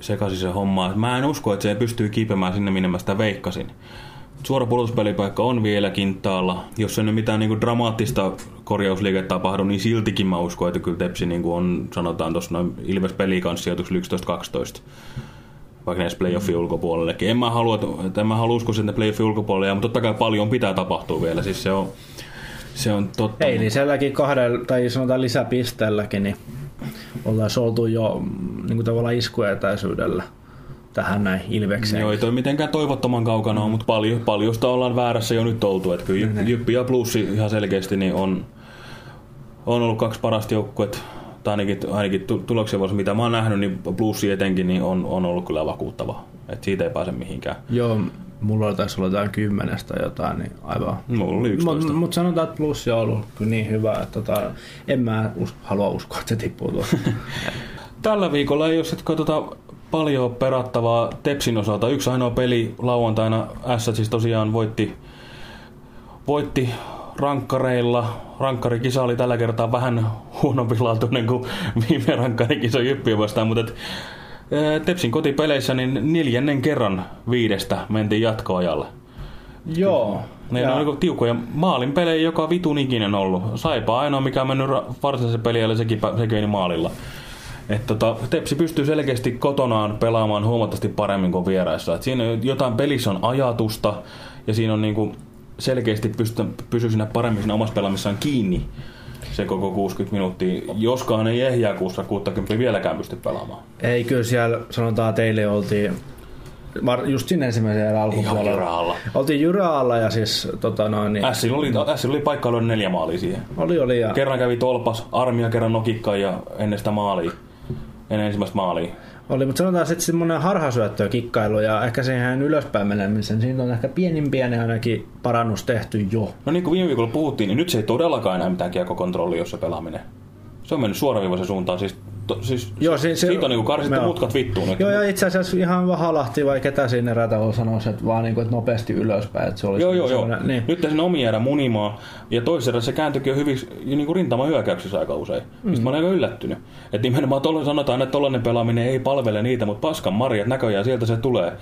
sekasin se homma, mä en usko, että se pystyy kiipemään sinne, minne mä sitä veikkasin. Suora pudotuspelipaikka on vielä kintaalla. Jos ei nyt mitään niin dramaattista korjausliikettä tapahdu, niin siltikin mä uskon, että kyllä Tepsi niin on, sanotaan tuossa noin Ilves sijoituksella 11-12 vaikka näissä playoffin ulkopuolellekin. En mä halua, en mä halua uskoa sinne playoffin ulkopuolelle, mutta totta kai paljon pitää tapahtua vielä. Siis se on, se on totta. Ei, niin sielläkin kahdella, tai sanotaan lisäpisteelläkin, niin ollaan oltu jo mm, niin kuin tavallaan iskuetäisyydellä tähän näin Ilvekseen. Joo, ei toi mitenkään toivottoman kaukana ole, mutta paljon, paljosta ollaan väärässä jo nyt oltu. Että kyllä Jyppi, Jyppi ja Plussi ihan selkeästi niin on, on ollut kaksi parasta joukkuetta. Tai ainakin, ainakin tu- tuloksia vuosi, mitä mä oon nähnyt, niin Plussi etenkin niin on, on ollut kyllä vakuuttava. Et siitä ei pääse mihinkään. Joo, mulla taisi olla jotain kymmenestä jotain, niin aivan. Mulla oli 11. Mutta mut sanotaan, että plussi on ollut kyllä niin hyvä, että tota, en mä us- halua uskoa, että se tippuu tuosta. [laughs] Tällä viikolla ei ole sitten katsotaan paljon perattavaa Tepsin osalta. Yksi ainoa peli lauantaina S siis tosiaan voitti, voitti rankkareilla. Rankkarikisa oli tällä kertaa vähän huonompilaatuinen kuin viime rankkarikisa Jyppiä vastaan, mutta et, ää, Tepsin kotipeleissä niin neljännen kerran viidestä mentiin jatkoajalle. Joo. Ne ja- on niinku tiukkoja maalin pelejä, joka vitun ikinen ollut. Saipa ainoa, mikä on mennyt varsinaisen peliä, sekin, pä- sekin meni maalilla. Et tota, Tepsi pystyy selkeästi kotonaan pelaamaan huomattavasti paremmin kuin vieraissa. Et siinä jotain pelissä on ajatusta ja siinä on niinku selkeästi pysty, pysyy siinä paremmin siinä omassa pelaamissaan kiinni se koko 60 minuuttia. Joskaan ei ehjää 60 vieläkään pysty pelaamaan. Ei kyllä siellä, sanotaan teille oltiin just siinä ensimmäisen alkupuolella. jyräalla. Oltiin jyräalla ja siis tota noin, niin, Ässillä oli, Ässillä oli paikka lyödä neljä maalia siihen. oli oli ja Kerran kävi tolpas, armia kerran nokikkaan ja ennen sitä maalia. Ennen ensimmäistä maalia. Oli, mutta sanotaan sitten semmoinen harhasyöttö kikkailu ja ehkä siihen ylöspäin menemisen. Siinä on ehkä pienin pieni ainakin parannus tehty jo. No niin kuin viime viikolla puhuttiin, niin nyt se ei todellakaan enää mitään kiekkokontrollia, jos se pelaaminen. Se on mennyt suoraviivaisen suuntaan. Siis to, siis, Joo, si- se- siitä on niinku karsittu joo. mutkat vittuun. Joo, ja itse asiassa ihan Vahalahti vai ketä siinä rataolla sanoisi, että vaan niin kuin, että nopeasti ylöspäin. Että se olisi Joo, joo, joo. semmoinen- Niin. Nyt sinne omi jäädä munimaan. Ja toisessa se kääntyikin jo hyviksi niin kuin rintama hyökkäyksissä aika usein. Mm. Mistä mä olen aika yllättynyt. Että nimenomaan tolle sanotaan, että tollainen pelaaminen ei palvele niitä, mutta paskan marjat näköjään sieltä se tulee.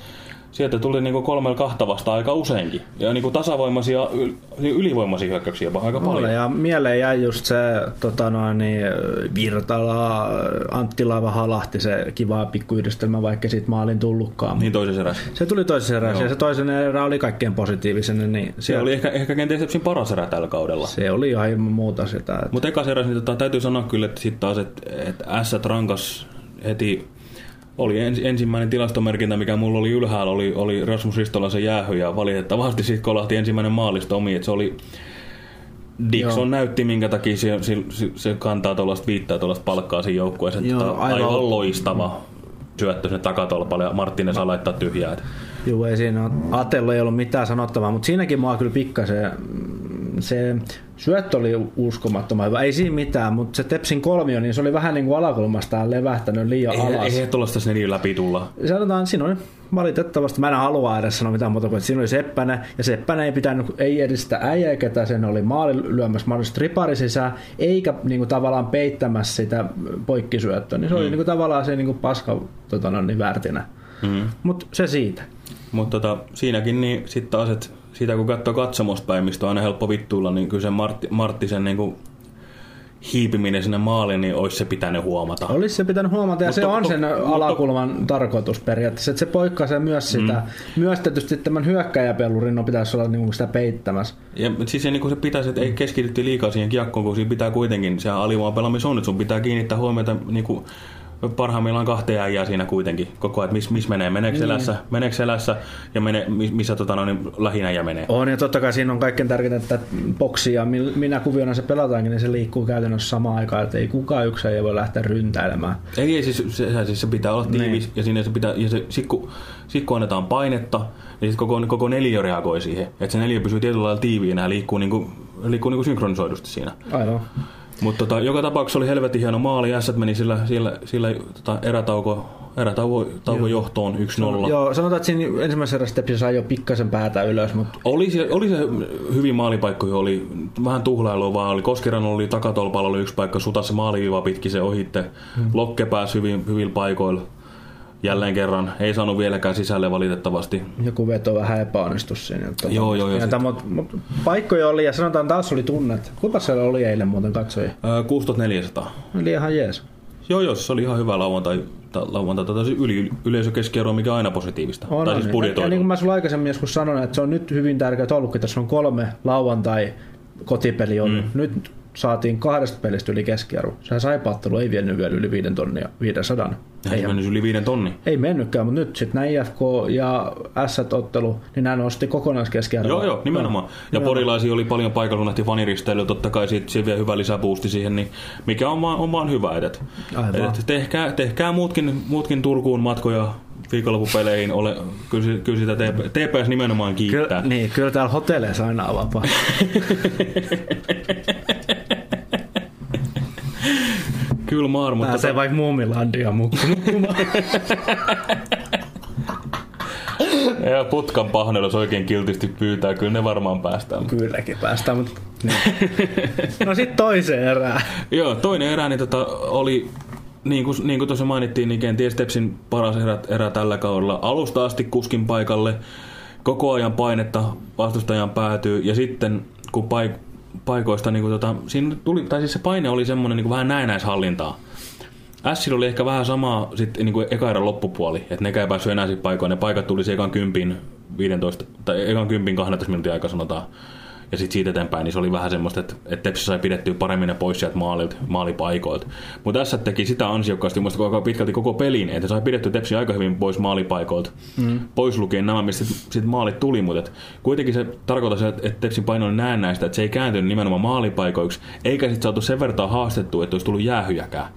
Sieltä tuli niinku kolmella kahta vasta aika useinkin. Ja niinku tasavoimaisia, yl- ylivoimaisia hyökkäyksiä jopa aika paljon. Ja mieleen jäi just se tota noin, niin, Virtala, Anttila, Vahalahti, se kiva pikkuyhdistelmä, vaikka siitä maalin tullutkaan. Niin toisessa erässä. Se tuli toisessa erässä Joo. ja se toisen erä oli kaikkein positiivisen, niin Se oli ehkä, ehkä kenties Tepsin paras erä tällä kaudella. se oli ihan ilman muuta sitä. Että Mutta ekas erässä niin tota, täytyy sanoa kyllä, että sitten taas, että, että S rankas heti oli ens, ensimmäinen tilastomerkintä, mikä mulla oli ylhäällä, oli, oli Rasmus Ristolaisen jäähy ja valitettavasti sitten kolahti ensimmäinen maalista omi, että se oli Dixon Joo. näytti, minkä takia se, se, se, kantaa tuollaista viittaa tuollaista palkkaa siinä joukkueessa. Joo, Tota, aivan. aivan loistava syöttö sinne takatolpalle ja Marttinen saa laittaa tyhjää. Joo, ei siinä ole. Atella ei ollut mitään sanottavaa, mutta siinäkin mua kyllä pikkasen se syöttö oli uskomattoman hyvä. Ei siinä mitään, mutta se Tepsin kolmio, niin se oli vähän niin kuin alakulmastaan levähtänyt liian Ei, alas. ei tuollaista neljä läpi tulla. Sanotaan, siinä oli valitettavasti, mä en halua edes sanoa mitään muuta kuin, että siinä oli Seppänen, ja Seppänen ei pitänyt, ei edes sitä äijää, ketä sen oli maali lyömässä mahdollisesti ripari sisään, eikä niin kuin, tavallaan peittämässä sitä poikkisyöttöä, niin se oli niin kuin, tavallaan se niin kuin, paska tota, no, niin väärtinä. Mm. Mutta se siitä. Mutta tota, siinäkin niin sitten taas, että sitä kun katsoo katsomosta päin, mistä on aina helppo vittuilla, niin kyllä se Martti, Marttisen niin kuin hiipiminen sinne maaliin, niin olisi se pitänyt huomata. Olisi se pitänyt huomata, ja Mutta se on sen mutta- alakulman tarkoitus periaatteessa, että se poikkaisee myös sitä. Mm. Myös tietysti tämän hyökkäjäpelurin no pitäisi olla niin kuin sitä peittämässä. Ja siis se, niin kuin se pitäisi, että ei keskitytty liikaa siihen kiekkoon, kun siinä pitää kuitenkin, se pelaaminen on, että sun pitää kiinnittää huomiota niin kuin parhaimmillaan kahteen äijää siinä kuitenkin koko ajan, että missä mis menee, meneekö Niin. selässä, meneekö selässä ja mene, miss- missä tota, no, niin lähinäjä menee. On, ja totta kai siinä on kaikkein tärkeintä, että boksi ja minä kuviona se pelataankin, niin se liikkuu käytännössä samaan aikaan, että ei kukaan yksi ei voi lähteä ryntäilemään. Ei, ei siis, se, se, siis se pitää olla tiivis Niin. ja siinä se pitää, ja se, sit, kun, sit kun annetaan painetta, niin sit koko, koko neliö reagoi siihen. Että se neliö pysyy tietyllä lailla tiiviinä ja liikkuu, niinku, liikkuu niinku synkronisoidusti siinä. Aivan. Mutta tota, joka tapauksessa oli helvetin hieno maali. Ässät meni sillä, sillä, sillä tota, erätauko, erätauko tauko johtoon 1-0. Joo, sanotaan, että siinä ensimmäisessä erässä Tepsi sai jo pikkasen päätä ylös, mutta Oli se, oli se hyvin maalipaikkoja, oli vähän tuhlailua vaan, oli Koskiran oli takatolpalla oli yksi paikka, sutassa maaliviiva pitki se ohitte, hmm. Lokke pääsi hyvin, hyvin paikoilla. Jälleen kerran, ei saanut vieläkään sisälle valitettavasti. joku veto vähän epäonnistui siinä. Että- Joo, joo, joo, tämä, mutta paikkoja oli, ja sanotaan taas oli tunnet. Kuinka siellä oli eilen muuten katsojia? Öö, 6400. Oli ihan jees. Joo, joo, se oli ihan hyvä lauantai, ta, lauantai se yli, yleisökeskiarvo, mikä on aina positiivista. On, tai siis ja, budjetoitu. ja niin kuin mä sulla aikaisemmin joskus sanoin, että se on nyt hyvin tärkeää ollutkin, tässä on kolme lauantai kotipeli on. Mm. Nyt saatiin kahdesta pelistä yli keskiarvo. Sehän saipaattelu ei vienyt vielä yli viiden tonnia, 500. Ei Ei, mennyt yli viiden tonni. ei mennytkään, mutta nyt sitten näin IFK ja S-ottelu, niin nämä nosti kokonaiskeskiarvoa. Joo, joo, nimenomaan. Ja porilaisia oli paljon paikalla, kun nähtiin faniristeilyä, totta kai siitä, siitä vielä hyvä lisäboosti siihen, niin mikä on vaan, on vaan hyvä. Et, et, tehkää, tehkää muutkin, muutkin Turkuun matkoja viikonloppupeleihin. Ole, kyllä, kyllä sitä TP, TPS nimenomaan kiittää. Kyllä, niin, kyllä täällä hotelleissa aina on vapaa. [laughs] Kyllä maar, mutta Pääsee vaikka Muumilandia mukaan. ja putkan pahnella, jos oikein kiltisti pyytää, kyllä ne varmaan päästään. Kylläkin päästään, mutta... Niin. No sitten toiseen erään. Joo, toinen erä niin tota, oli, niin kuin, niin kuin tuossa mainittiin, niin kenties Tepsin paras erä, erä tällä kaudella. Alusta asti kuskin paikalle, koko ajan painetta vastustajan päätyy, ja sitten kun paik- paikoista, niin kuin tota, siinä tuli, tai siis se paine oli semmoinen niin kuin vähän näennäishallintaa. Sillä oli ehkä vähän sama sitten niin kuin eka erän loppupuoli, että ne ei päässyt enää paikoin. Ne paikat tuli ekan kympin 15, tai ekan kympin 12 minuutin aika sanotaan. Ja sitten siitä eteenpäin, niin se oli vähän semmoista, että, että Tepsi sai pidettyä paremmin ne pois sieltä maalilta, maalipaikoilta. Mutta tässä teki sitä ansiokkaasti mielestä koko pitkälti koko pelin, että sai pidetty Tepsi aika hyvin pois maalipaikoilta. Mm. Pois lukien nämä, mistä sit, sit maalit tuli, mutta kuitenkin se tarkoittaa se, että Tepsin paino oli näennäistä, että se ei kääntynyt nimenomaan maalipaikoiksi, eikä sitten saatu sen verran haastettua, että olisi tullut jäähyjäkään.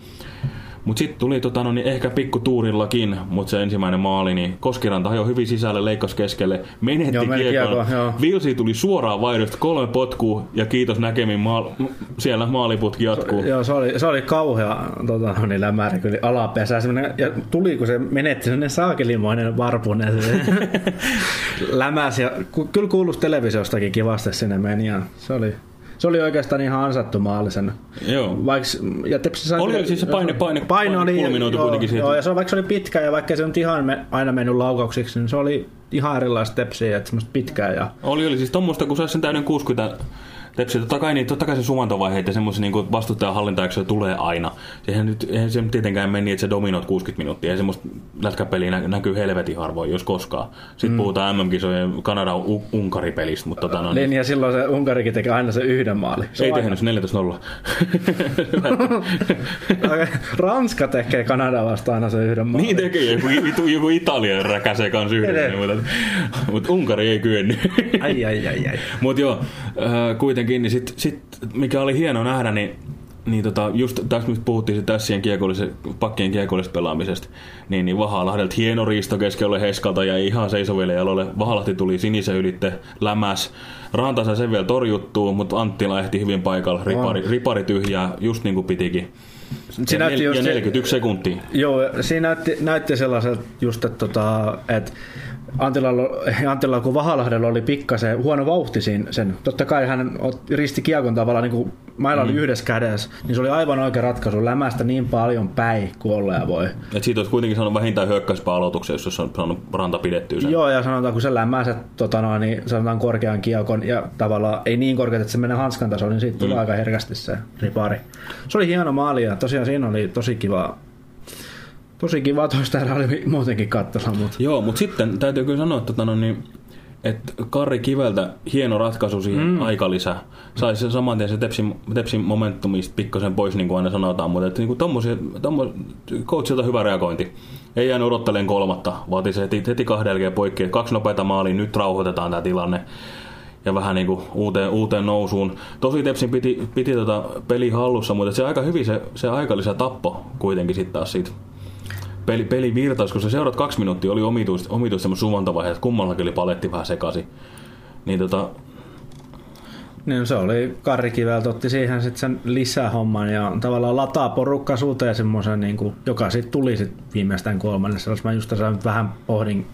Mutta sitten tuli tota, no, niin ehkä pikkutuurillakin, mutta se ensimmäinen maali, niin Koskiranta hajoi hyvin sisälle, leikkasi keskelle, menetti Joo, kiekon. kiekon, joo. Vilsi tuli suoraan vaihdosta, kolme potkua ja kiitos näkemin, maal- siellä maaliputki jatkuu. Joo, se oli, se oli kauhea tota, no niin, lämäri, kyllä alapesä. Ja tuli, kun se menetti sellainen saakelimoinen varpunen. Se [laughs] lämäsi ja kyllä kuuluisi televisiostakin kivasti sinne meni. Ja se oli, se oli oikeastaan ihan ansattu maalisen. Joo. Vaikka, ja Tepsi sai, Oli siis se paine- paine- paine oli, kulminoitu joo, kuitenkin siitä. Joo, ja se, vaikka se oli pitkä ja vaikka se on ihan me, aina mennyt laukauksiksi, niin se oli ihan erilaista Tepsiä, että semmoista pitkää. Ja, Oli, oli siis tommoista, kun saisi sen täyden 60 tepsiä. Totta kai, niin, totta kai se sumantovaiheet ja semmoisen niin vastustajan tulee aina. Eihän, nyt, eihän se tietenkään meni, että se dominoit 60 minuuttia. Ei semmoista lätkäpeliä nä- näkyy helvetin harvoin, jos koskaan. Sitten mm. puhutaan MM-kisojen Kanadan U- Unkari-pelistä, mutta tota, no, niin, niin, ja silloin se Unkarikin teki aina se yhden maali. Se ei tehnyt se 14-0. aina- [laughs] Ranska tekee Kanada vastaan aina se yhden maalin. niin tekee, joku, joku, joku Italia räkäsee kans yhden, mutta, mutta Unkari ei kyennyt. Ai, ai, ai, ai. Mutta joo, äh, kuitenkin, niin sit, sit, mikä oli hieno nähdä, niin, niin tota, just tässä nyt puhuttiin tässien kiekollisen, pakkien kiekollisesta pelaamisesta, niin, niin Vahalahdelta hieno riisto keskelle Heskalta ja ihan seisoville jaloille. Vahalahti tuli sinisen ylitte, lämäs. Ranta sai sen vielä torjuttua, mutta Anttila ehti hyvin paikalla. Ripari, ripari tyhjää, just niin kuin pitikin. Se ja, näytti nel, just ja se- 41 sekuntia. Joo, siinä näytti, näytti sellaiselta just, että, tota, että Antilalla, [laughs] Antilla, kun Vahalahdella oli pikkasen huono vauhti siinä, sen, totta kai hän risti kiekon tavallaan, niin kuin mailla oli yhdessä kädessä, niin se oli aivan oikea ratkaisu lämästä niin paljon päin kuin olleen voi. Et siitä olisi kuitenkin saanut vähintään hyökkäyspää aloituksen, jos olisi saanut Ranta pidettyä sen. Joo, ja sanotaan, kun se lämmäset tota noin, niin sanotaan korkean kiekon ja tavallaan ei niin korkeat, että se menee hanskan tasolle, niin siitä tulee aika herkästi se ripari. Se oli hieno maali ja tosiaan siinä oli tosi kiva, tosi kiva toista erää oli muutenkin katsella, mutta Joo, mutta sitten täytyy kyllä sanoa, että, tota, no, niin, että Karri Kiveltä hieno ratkaisu siihen mm. aikalisä. Sai se saman tien se tepsin, tepsin momentumista pikkasen pois, niin kuin aina sanotaan, mutta että, niin kuin tommosia, tommo, coachilta hyvä reagointi. Ei jäänyt odottelemaan kolmatta, vaati se heti, heti kahden jälkeen poikki. Kaksi nopeata maalia, nyt rauhoitetaan tämä tilanne ja vähän niin kuin uuteen, uuteen nousuun. Tosi Tepsin piti, piti tota peli hallussa, mutta se aika hyvin se, se aikalisä tappo kuitenkin sitten taas siitä peli, peli virtaus, kun se seuraat kaksi minuuttia oli omituista, omituista semmoista suvantavaiheet, että kummallakin oli paletti vähän sekasi. Niin tota, niin se oli Karri Kiveltä otti siihen sitten sen lisähomman ja tavallaan lataa porukka suuteen semmoisen, niin kuin, joka sitten tuli sit viimeistään kolmannessa. Mä just tässä vähän pohdin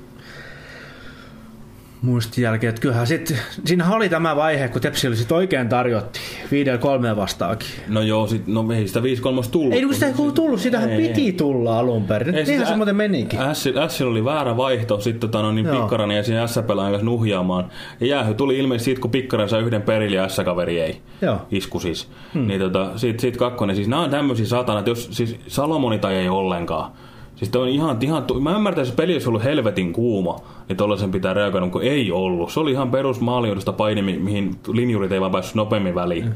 muistin jälkeen, että kyllähän sitten, siinähän oli tämä vaihe, kun Tepsi oli sit oikein tarjotti viidellä kolmeen vastaakin. no joo, sit, no ei sitä 5 3 tullut. Ei kun sitä ei kuulu tullut, sitähän Ei, piti ei. tulla alun perin. Nyt Niinhän se muuten menikin. S oli väärä vaihto, sitten tota, no, niin Joo. Pikkaran ja siinä S-pelaan kanssa nuhjaamaan. Ja jäähy tuli ilmeisesti siitä, kun Pikkaran sai yhden perille ja S-kaveri ei. Joo. Isku siis. Hmm. Niin tota, sit, sit kakkonen, siis nämä on tämmöisiä satana, että jos siis Salomoni tai ei ollenkaan. Siis on ihan, ihan, mä ymmärtäisin, että peli olisi ollut helvetin kuuma, niin tollasen pitää reagoida, kun ei ollut. Se oli ihan perus maalijohdosta paini, mi- mihin linjurit ei vaan päässyt nopeammin väliin. Hmm.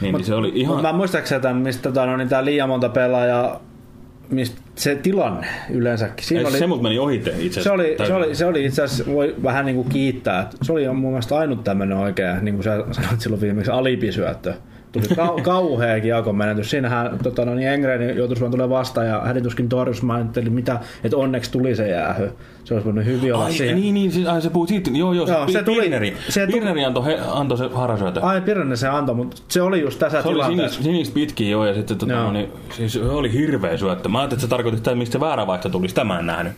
Niin, niin se oli ihan... Mut mä muistaakseni tämän, mistä tota, no, niin tää liian monta pelaajaa, mistä se tilanne yleensäkin. Siinä Ei, oli, se mut meni ohite itse asiassa. se oli, se, oli, se oli itse asiassa, voi vähän niin kuin kiittää. että Se oli mun mielestä ainut tämmöinen oikea, niin kuin sä sanoit silloin viimeksi, alipisyöttö. Tuli kau- kauhea kiekon menetys. Siinähän tota, no, niin Engren joutui vaan tulee vastaan ja hänen tuskin torjus. Mä ajattelin, mitä, että onneksi tuli se jäähy. Se olisi voinut hyvin olla Ai, siihen. niin, niin, siis, ai, se puhuu siitä. Joo, joo, Joo, se, se tuli- Pirneri. se tuli- Pirneri antoi, he, antoi se harasyötö. Ai Pirne se antoi, mutta se oli just tässä Se oli tilanteessa. sinistä, sinistä pitkin joo, ja sitten tota, Joo. niin, siis se oli hirveä syöttö. Mä ajattelin, että se tarkoitti sitä, mistä se väärä vaihto tuli, sitä mä en nähnyt.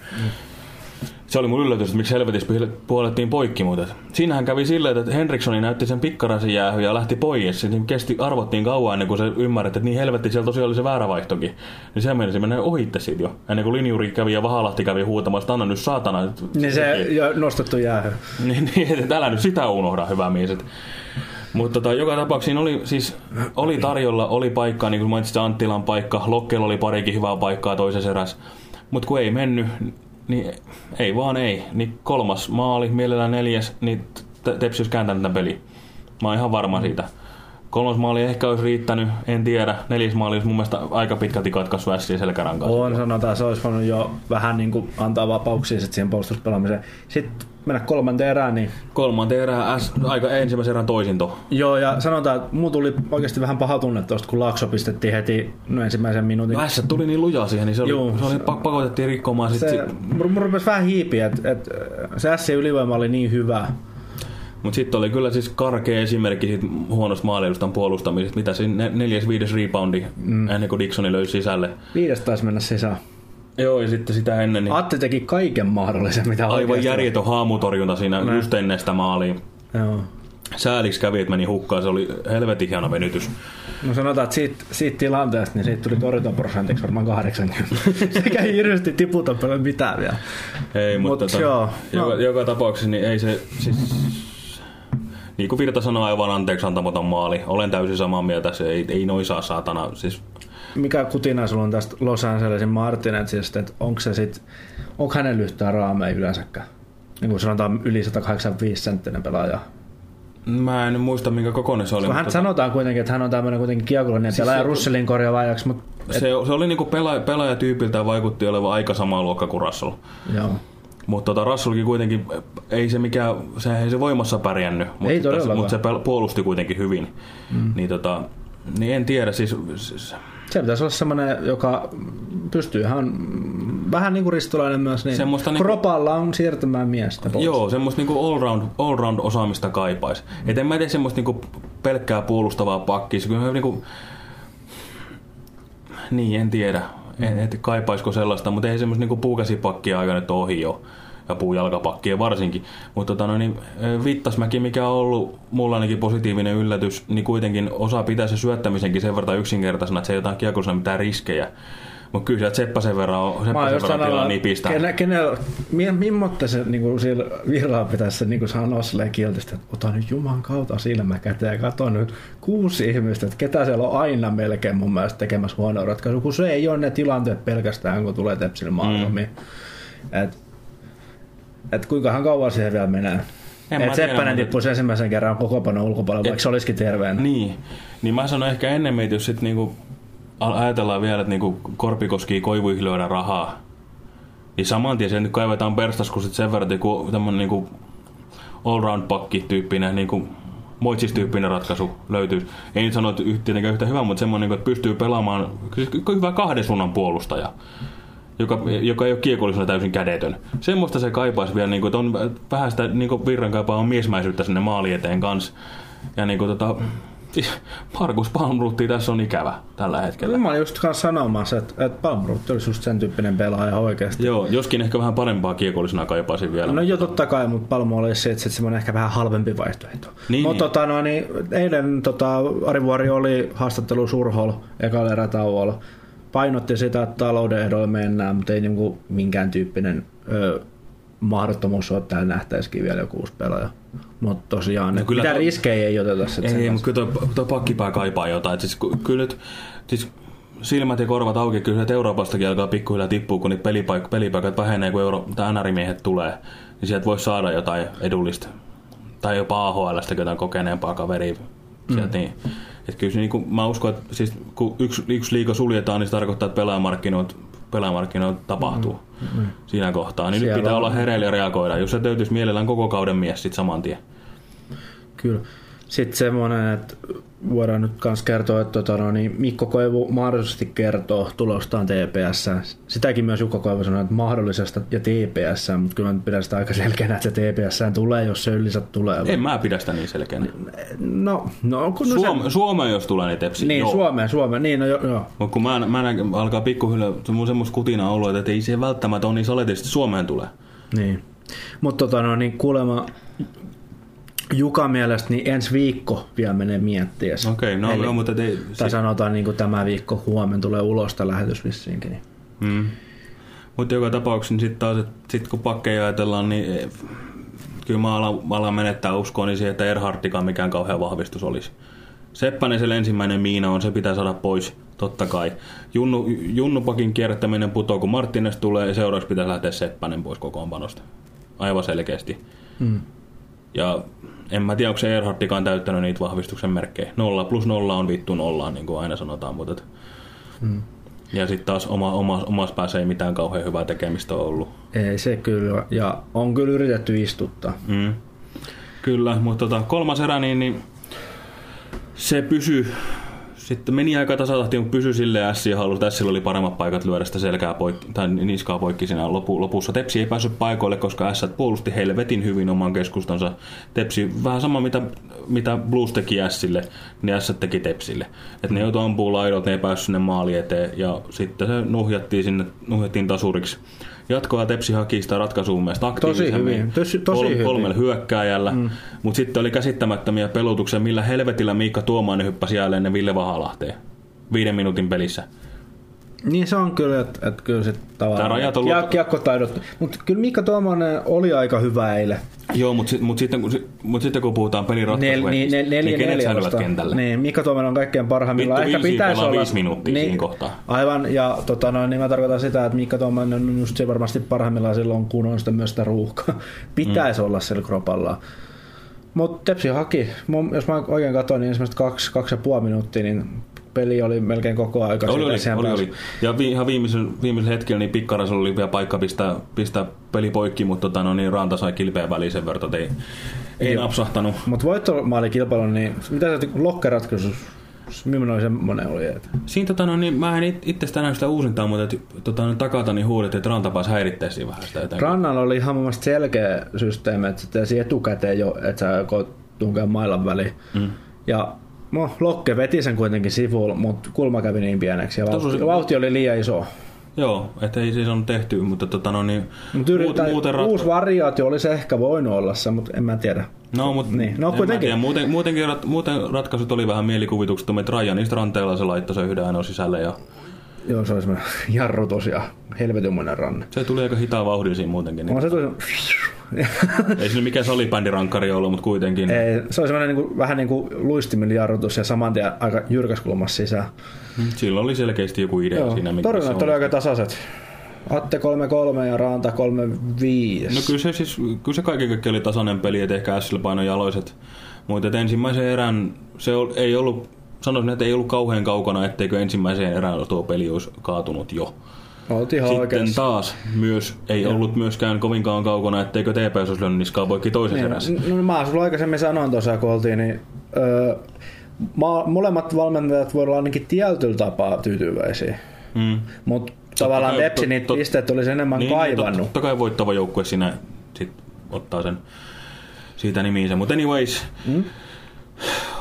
Se oli mun yllätys, että miksi helvetissä puolettiin poikki, mutta et siinähän kävi silleen, että Henrikssoni näytti sen pikkaraisen jäähy ja lähti pois. Se kesti, arvottiin kauan ennen kuin se ymmärretti, että niin helvetti, siellä tosiaan oli se väärä vaihtokin. Niin se meni, se menee ohitte siitä jo. Ennen kuin linjuri kävi ja Vahalahti kävi huutamaan, että anna nyt saatana. Niin se jo nostettu jäähy. [laughs] niin, niin, että älä nyt sitä unohda, hyvä mies. Mutta tota, joka tapauksessa oli, siis, oli tarjolla, oli paikkaa, niin kuin mainitsit Anttilan paikka, Lokkeella oli parikin hyvää paikkaa toisessa erässä. Mutta kun ei mennyt, niin ei vaan ei. Niin kolmas maali, mielellään neljäs, niin Te- Tepsi olisi kääntänyt tämän peli. Mä oon ihan varma siitä. Kolmas maali ehkä olisi riittänyt, en tiedä. Neljäs maali olisi mun mielestä aika pitkälti katkaisu ässiä selkärankaan. On, sanotaan, se olisi voinut jo vähän niin kuin antaa vapauksia sit siihen puolustuspelaamiseen. Sitten mennä kolmanteen erään, niin... Kolmanteen erään, S, aika ensimmäisen erään toisinto. Joo, ja sanotaan, että muu tuli oikeasti vähän paha tunne tuosta, kun Lakso pistettiin heti no ensimmäisen minuutin. No, S tuli niin lujaa siihen, niin se oli, Joo. se oli pak- pakotettiin rikkomaan. Sit, Se, sit, mun rupesi vähän hiipiä, että et, se S ylivoima oli niin hyvä. Mutta sitten oli kyllä siis karkea esimerkki siitä huonosta maaliedustan puolustamisesta, mitä siinä ne- neljäs, viides reboundi mm. ennen kuin Dixoni löysi sisälle. Viides taisi mennä sisään. Joo, ja sitten sitä ennen niin Atte teki kaiken mahdollisen, mitä aivan järjetön haamutorjunta siinä Näin. just ennen sitä maalia. Joo. Sääliksi kävi, että meni hukkaan, se oli helvetin hieno venytys. No sanotaan, että siitä, siitä tilanteesta, niin siitä tuli torjuntaprosentiksi varmaan 80. [laughs] Sekä hirveästi tiputa paljon mitään vielä. Ei, Mut mutta tota, joo, joka, no. joka tapauksessa niin ei se siis... Niin kuin Virta sanoi, aivan anteeksi antamaton maali. Olen täysin samaa mieltä, se ei, ei noin saa saatana. Siis, Mikä kutina sulla on tästä Los Angelesin Martinezista, että onko se sit, onko hänellä yhtään raameja yleensäkään? Niin kuin sanotaan yli 185 senttinen pelaaja. mä en muista minkä kokoinen se oli. Hän mutta sanotaan kuitenkin, että hän on tämmöinen kuitenkin kiekollinen Siis pelaaja se- Russellin korjavaajaksi, mutta se, se oli niinku pelaaja, pelaajatyypiltään vaikutti olevan aika sama luokka kuin Russell. joo. Mutta tota, Russellkin kuitenkin, ei se mikään, se ei se voimassa pärjännyt, mutta, Ei todellakaan. mutta se puolusti kuitenkin hyvin. Mm. Niin, tota, niin en tiedä, siis, siis Se pitäisi olla semmoinen, joka pystyy ihan vähän niin kuin ristolainen myös, niin Semmoista niinku- kropalla on siirtämään miestä pois. Joo, semmoista niinku all-round, all-round osaamista kaipaisi. Mm. Et en mä tee semmoista niinku pelkkää puolustavaa pakkia. Se Kyllä niinku... Niin, en tiedä. En, et kaipaisiko sellaista, mutta ei semmoista niinku puukäsipakkia aika nyt ohi jo. Ja puujalkapakkia varsinkin. Mutta tota, no, niin, Vittasmäki, mikä on ollut mulla ainakin positiivinen yllätys, niin kuitenkin osaa pitää se syöttämisenkin sen verran yksinkertaisena, että se ei jotain kiekossa mitään riskejä. Mutta kyllä sieltä Seppäsen verran on, Seppäsen verran tilaa nipistä. kene, kenellä, mie- mimmotta se niin siellä virraa pitäisi niin sanoa silleen kielteistä, että ota nyt Juman kautta silmä käteen ja katso nyt kuusi ihmistä, että ketä siellä on aina melkein mun mielestä tekemässä huonoa ratkaisua, kun se ei ole ne tilanteet pelkästään, kun tulee Tepsille maailmiin. Mm. Et, et kuinkahan kauan siihen vielä menee. En Et Seppänen tippuisi ensimmäisen kerran koko panon ulkopuolella, vaikka se olisikin terveenä. Niin, niin mä sanon ehkä ennemmin, että jos sit niinku ajatellaan vielä, että niinku Korpikoski koivuihloida rahaa, niin saman tien se nyt kaivetaan perstas, kun sit sen verran joku tämmönen niinku all-round pakki tyyppinen, niinku moitsis-tyyppinen ratkaisu löytyy. Ei nyt sano, että tietenkään yhtä hyvä, mutta semmoinen, että pystyy pelaamaan siis hyvä kahden suunnan puolustaja. Joka, joka ei ole kiekollisena täysin kädetön. Semmoista se kaipaisi vielä, niin kuin, että on vähän sitä niin kuin virran kaipaa on miesmäisyyttä sinne maali eteen kanssa. Ja niin kuin, tota, siis Markus Palmrutti tässä on ikävä tällä hetkellä. Mä olin just sanomassa, että, että Palmroth olisi just sen tyyppinen pelaaja oikeasti. Joo, joskin ehkä vähän parempaa kiekollisena kaipaisin vielä. No joo, totta kai, mutta Palmo olisi se, että se semmoinen ehkä vähän halvempi vaihtoehto. Niin, mutta niin. tota, no, niin, eilen tota, Ari Vuori oli haastattelu Surhol ekalla erätauolla. Painotti sitä, että talouden ehdoilla mennään, mutta ei niinku minkään tyyppinen ö, mahdottomuus ole, että nähtäisikin vielä joku uusi pelaaja. Mutta tosiaan, no, kyllä mitä to- riskejä ei oteta sitten Ei, mutta kyllä toi, toi pakkipää kaipaa jotain. Siis, ky- kyllä nyt, siis silmät ja korvat auki, kyllä sieltä Euroopastakin alkaa pikkuhiljaa tippua, kun niitä pelipaik- pelipaikat vähenee, kun Euro- NR-miehet tulee. Niin sieltä voisi saada jotain edullista. Tai jopa AHLstä jotain kokeneempaa kaveria. Sieltä, niin. Et kyllä se, niin kuin, mä uskon, että siis, kun yksi, yksi liiga suljetaan, niin se tarkoittaa, että pelaajamarkkinoita pelaajamarkkinoita tapahtuu mm. siinä kohtaa. Niin nyt Siellä pitää on- olla hereillä ja reagoida. Jos se täytyisi mielellään koko kauden mies sit saman tien. Kyllä. Sitten semmoinen, että voidaan nyt myös kertoa, että tota, no, niin Mikko Koivu mahdollisesti kertoo tulostaan TPS. Sitäkin myös Jukka Koivu sanoi, että mahdollisesta ja TPS, mutta kyllä mä pidän sitä aika selkeänä, että se TPS tulee, jos se ylisä tulee. En mä pidä sitä niin selkeänä. No, no, kun no Suome, se, Suomeen jos tulee niin tepsi. niin, joo. Suomeen, Suomeen, niin, no, joo, joo. Mutta kun mä, mä näin, alkaa pikkuhiljaa, se on mun semmoista kutina ollut, että ei se välttämättä ole niin saletisesti Suomeen tulee. Niin. Mutta tota, no, niin kuulemma Juka mielestä niin ensi viikko vielä menee miettiessä. Okei, no, Eli- no mutta ei, Tai sanotaan niin kuin tämä viikko huomenna tulee ulos tämä lähetys vissiinkin. Niin. mm. Mutta joka tapauksessa niin sitten taas, että sit kun pakkeja ajatellaan, niin eh, kyllä mä alan, mä alan menettää uskoa niin siihen, että Erhardtikaan mikään kauhean vahvistus olisi. Seppänen se ensimmäinen miina on, se pitää saada pois, totta kai. Junnu, Junnupakin kierrättäminen putoo, kun Martines tulee, ja seuraavaksi pitää lähteä Seppänen pois kokoonpanosta. Aivan selkeästi. Mm. Ja en mä tiedä, onko se Erhardikaan täyttänyt niitä vahvistuksen merkkejä. Nolla plus nolla on vittu nolla, niin kuin aina sanotaan. Mutta et... hmm. Ja sitten taas oma, oma, omassa päässä ei mitään kauhean hyvää tekemistä ole ollut. Ei se kyllä, ja on kyllä yritetty istuttaa. Mm. Kyllä, mutta tota, kolmas erä, niin, niin se pysyy sitten meni aika tasatahti, mutta pysyi sille S ja halusi. Tässä oli paremmat paikat lyödä sitä selkää poikki, tai niskaa poikki siinä lopu, lopussa. Tepsi ei päässyt paikoille, koska S puolusti helvetin hyvin oman keskustansa. Tepsi vähän sama mitä, mitä Blues teki Sille, niin S teki Tepsille. Et ne joutui ampumaan laidot, ne ei päässyt sinne maali eteen ja sitten se nuhjattiin sinne, nuhjattiin tasuriksi jatkoa Tepsi haki sitä ratkaisua mielestä aktiivisemmin. Tosi hyvin. Tosi, tosi Kol- hyvin. kolmella hyökkääjällä. Mm. Mutta sitten oli käsittämättömiä pelutuksia, millä helvetillä Miikka Tuomainen hyppäsi jälleen ne Ville Vahalahteen viiden minuutin pelissä. Niin se on kyllä, että, että kyllä sit tavallaan... Rajat. Kiekkotaidot. Mutta kyllä Mikka Tuomainen oli aika hyvä eilen. Joo, mutta mut sitten, kun, mut sitten kun puhutaan peliratkaisuja, niin, nel, nel, niin kenet säilyvät kentällä? Niin, Mikka Tuomainen on kaikkein parhaimmillaan. Vittu Ehkä pitäisi olla... viisi minuuttia niin, siinä kohtaa. Aivan, ja tota, no, niin mä tarkoitan sitä, että Mikka Tuomainen on just se varmasti parhaimmillaan silloin, kun on sitä myös sitä ruuhkaa. [laughs] pitäisi mm. olla sillä kropalla. Mutta Tepsi haki, jos mä oikein katsoin, niin ensimmäiset kaksi, kaksi ja puoli minuuttia, niin peli oli melkein koko aika. Oli, oli, oli, oli. Ja vi, ihan viimeisen, viimeisen hetkellä niin Pikkarasella oli vielä paikka pistää, pistää peli poikki, mutta tota, no, niin Ranta sai kilpeä väliin sen verran, ei, ei napsahtanut. Mutta voittomaali kilpailu, niin mitä se lokkeratkaisu Millainen oli semmoinen oli? Että... Siinä tota, no, niin, mä en itse tänään sitä uusintaa, mutta tota, no, takata niin huudet, että Ranta pääsi häirittäisiin vähän sitä. Jotenkin. Rannalla oli ihan mun selkeä systeemi, että se etukäteen jo, että sä tunkea mailan väliin. Mm. Ja No, Lokke veti sen kuitenkin sivulla, mutta kulma kävi niin pieneksi ja vauhti, vauhti oli liian iso. Joo, että ei siis on tehty, mutta tota no niin... Mut yritän, muuten rat... Uusi variaatio olisi ehkä voinut olla se, mutta en mä tiedä. No, mutta niin. no, kuitenkin. Muuten, muutenkin rat, muuten ratkaisut oli vähän mielikuvitukset, että Rajanista ranteella se laittoi se yhden ainoa sisälle ja... Joo, se oli semmoinen jarru tosiaan, helvetymoinen ranne. Se tuli aika hitaa vauhdilla muutenkin. Niin. No, se tuli ei siinä mikään salibändirankari ollut, mutta kuitenkin. Ei, se oli semmoinen niin kuin, vähän niin kuin luistimin jarrutus ja saman tien aika jyrkäs kulmassa sisään. Mm, silloin oli selkeästi joku idea Joo, siinä. Torjunat oli aika tasaiset. Atte 3-3 ja Raanta 3-5. No kyllä se, siis, kyllä se kaiken kaikkiaan oli tasainen peli, että ehkä Sillä paino jaloiset. Mutta ensimmäisen erän se ei ollut, sanoisin, että ei ollut kauhean kaukana, etteikö ensimmäiseen erään tuo peli olisi kaatunut jo. Ihan Sitten oikeassa. taas myös ei ja. ollut myöskään kovinkaan kaukana, etteikö TPS olisi lyönyt niskaa poikki toisessa niin, erässä. No, mä sulla aikaisemmin sanoin tuossa, kun oltiin, niin öö, ma, molemmat valmentajat voivat olla ainakin tietyllä tapaa tyytyväisiä. Mm. Mutta tavallaan Depsi niitä tot, pisteet olisi enemmän niin, kaivannut. Totta kai voittava joukkue siinä sit ottaa sen siitä nimiinsä. Mutta anyways, mm?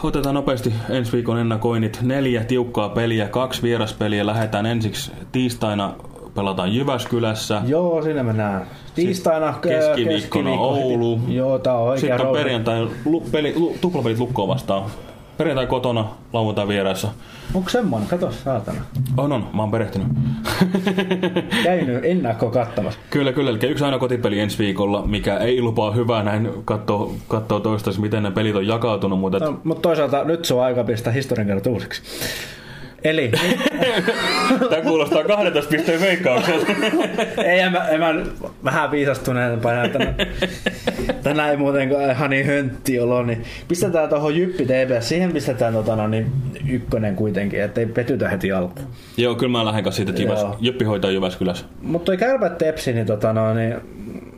Otetaan nopeasti ensi viikon ennakoinnit. Neljä tiukkaa peliä, kaksi vieraspeliä. Lähdetään ensiksi tiistaina pelataan Jyväskylässä. Joo, siinä mennään. Tiistaina keskiviikkona keskiviikko Oulu. Joo, tää on oikea Sitten on perjantai lu, peli, lu, tuplapelit lukkoon vastaan. Perjantai kotona, lauantai vieressä. Onko semmoinen? Kato saatana. On, on. Mä oon perehtynyt. [laughs] Käynyt ennakko kattamassa. Kyllä, kyllä. Eli yksi aina kotipeli ensi viikolla, mikä ei lupaa hyvää näin katsoa, katsoa toistaiseksi, miten ne pelit on jakautunut. Mutta, no, mutta toisaalta nyt se on aika pistää historian uusiksi. Eli... [laughs] Tämä kuulostaa 12 pisteen veikkaukselta. [laughs] ei, en mä, en mä vähän viisastuneempana. Tänään, tänään ei muutenkaan ihan niin höntti olo, niin pistetään tuohon Jyppi TPS, siihen pistetään tota, no, niin ykkönen kuitenkin, ettei petytä heti alkuun. Joo, kyllä mä lähden kanssa siitä, että Jyväs, Jyppi hoitaa Jyväskylässä. Mutta toi kärpät tepsi, niin, tota, no, niin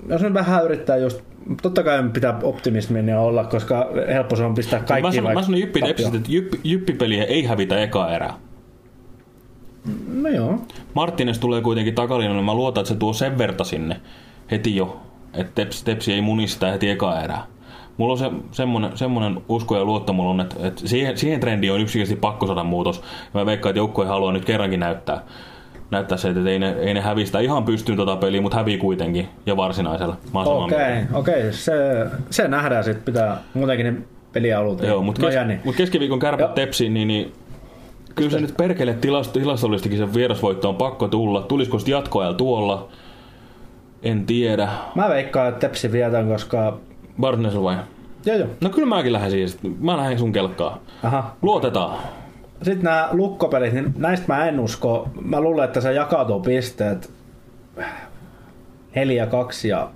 jos nyt vähän yrittää just totta kai pitää optimismia olla, koska helppo se on pistää kaikki. Mä sanon, mä sanon jyppi, että jyppi, jyppipeliä ei hävitä eka erää. No joo. Martines tulee kuitenkin takalinjalle. Mä luotan, että se tuo sen verta sinne heti jo, että Tepsi, tepsi ei munista heti eka erää. Mulla on se, semmoinen, semmoinen usko ja luotto mulla on, että, että siihen, siihen trendiin on yksinkertaisesti pakko saada muutos. Ja mä veikkaan, että joukko ei halua nyt kerrankin näyttää, näyttää se, että ei ne, ei ne hävistä ihan pystyyn tota peliä, mutta hävii kuitenkin ja varsinaisella. Okei, okay, okay. se, se nähdään sitten, pitää muutenkin ne peliä ollut. Joo, mutta no, kes, mut keskiviikon kärpät tepsi, niin, niin Kyllä se nyt perkele tilasto, tilastollistakin sen vierasvoitto on pakko tulla. Tulisiko sitten jatkoajalla tuolla? En tiedä. Mä veikkaan, että Tepsi vietän, koska... Barnes vai? Joo, joo. No kyllä mäkin lähden siis. Mä lähden sun kelkkaa. Aha. Luotetaan. Sitten nämä lukkopelit, niin näistä mä en usko. Mä luulen, että se jakautuu pisteet 4-2 ja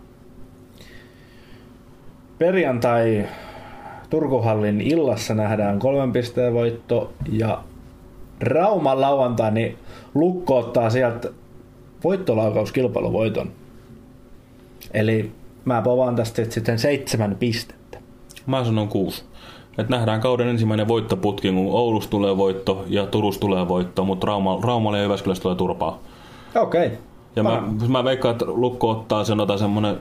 perjantai Turkuhallin illassa nähdään kolmen pisteen voitto ja Rauman lauantai, niin Lukko ottaa sieltä voittolaukauskilpailuvoiton. Eli mä povaan tästä sitten seitsemän pistettä. Mä sanon kuusi. Et nähdään kauden ensimmäinen voittoputki, kun Oulus tulee voitto ja Turus tulee voitto, mutta Rauma, Raumalle ja Jyväskylässä tulee turpaa. Okei. Okay. Ja mä, mä veikkaan, että Lukko ottaa sen ota semmonen...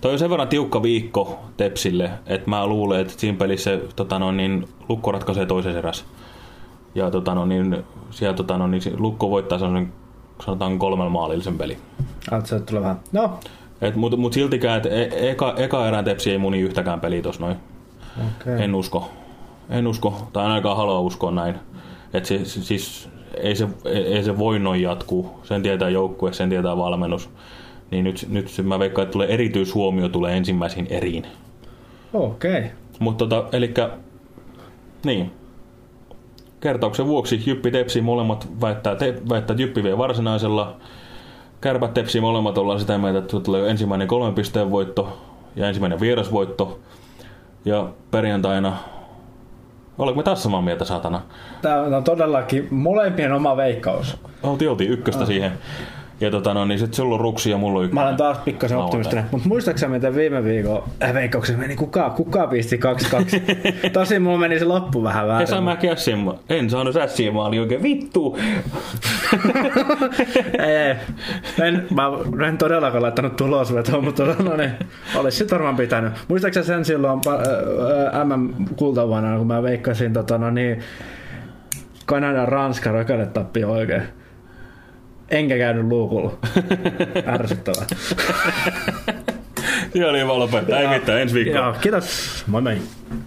Toi on sen verran tiukka viikko Tepsille, että mä luulen, että siinä pelissä tota no, niin, Lukko ratkaisee toisen eräs. Ja tota no, niin, siellä tota no, niin, Lukko voittaa sellaisen sanotaan kolmella maalillisen peli. Altsa tulee vähän. No. Mutta mut siltikään, että e, eka, eka erään Tepsi ei muni yhtäkään peliä tuossa noin. Okay. En usko. En usko, tai ainakaan halua uskoa näin. Että siis, siis ei, se, ei se voi noin jatkuu. Sen tietää joukkue, sen tietää valmennus. Niin nyt, nyt mä veikkaan, että tulee erityishuomio tulee ensimmäisiin eriin. Okei. Okay. Mutta tota, eli niin. Kertauksen vuoksi Jyppi Tepsi molemmat väittää, te, väittää että Jyppi vie varsinaisella. Kärpät Tepsi molemmat ollaan sitä mieltä, että tulee ensimmäinen kolmen pisteen voitto ja ensimmäinen vierasvoitto. Ja perjantaina Oletko me tässä samaa mieltä, satana? Tämä on todellakin molempien oma veikkaus. Oltiin, oltiin ykköstä oh. siihen. Ja tota no, niin sit sulla on ruksi ja mulla on ykkönen. Mä olen taas pikkasen optimistinen. Mutta muistaakseni miten viime viikon äh, veikkauksen meni kuka, kuka pisti 2-2. [laughs] Tosin mulla meni se loppu vähän väärin. Esa mä kässin, en saanut ässiä maali oikein vittu. [laughs] ei, ei. En, mä en todellakaan laittanut tulosvetoa, mutta no, niin, olisi sit varmaan pitänyt. Muistaakseni sen silloin äh, äh MM-kultavuonna, kun mä veikkasin tota, no niin, Kanadan Ranska tappi oikein. Enkä käynyt luukulla. [laughs] Ärsyttävää. Joo, niin vaan lopettaa. Ei mitään, ensi viikkoon. Joo, kiitos. Moi moi.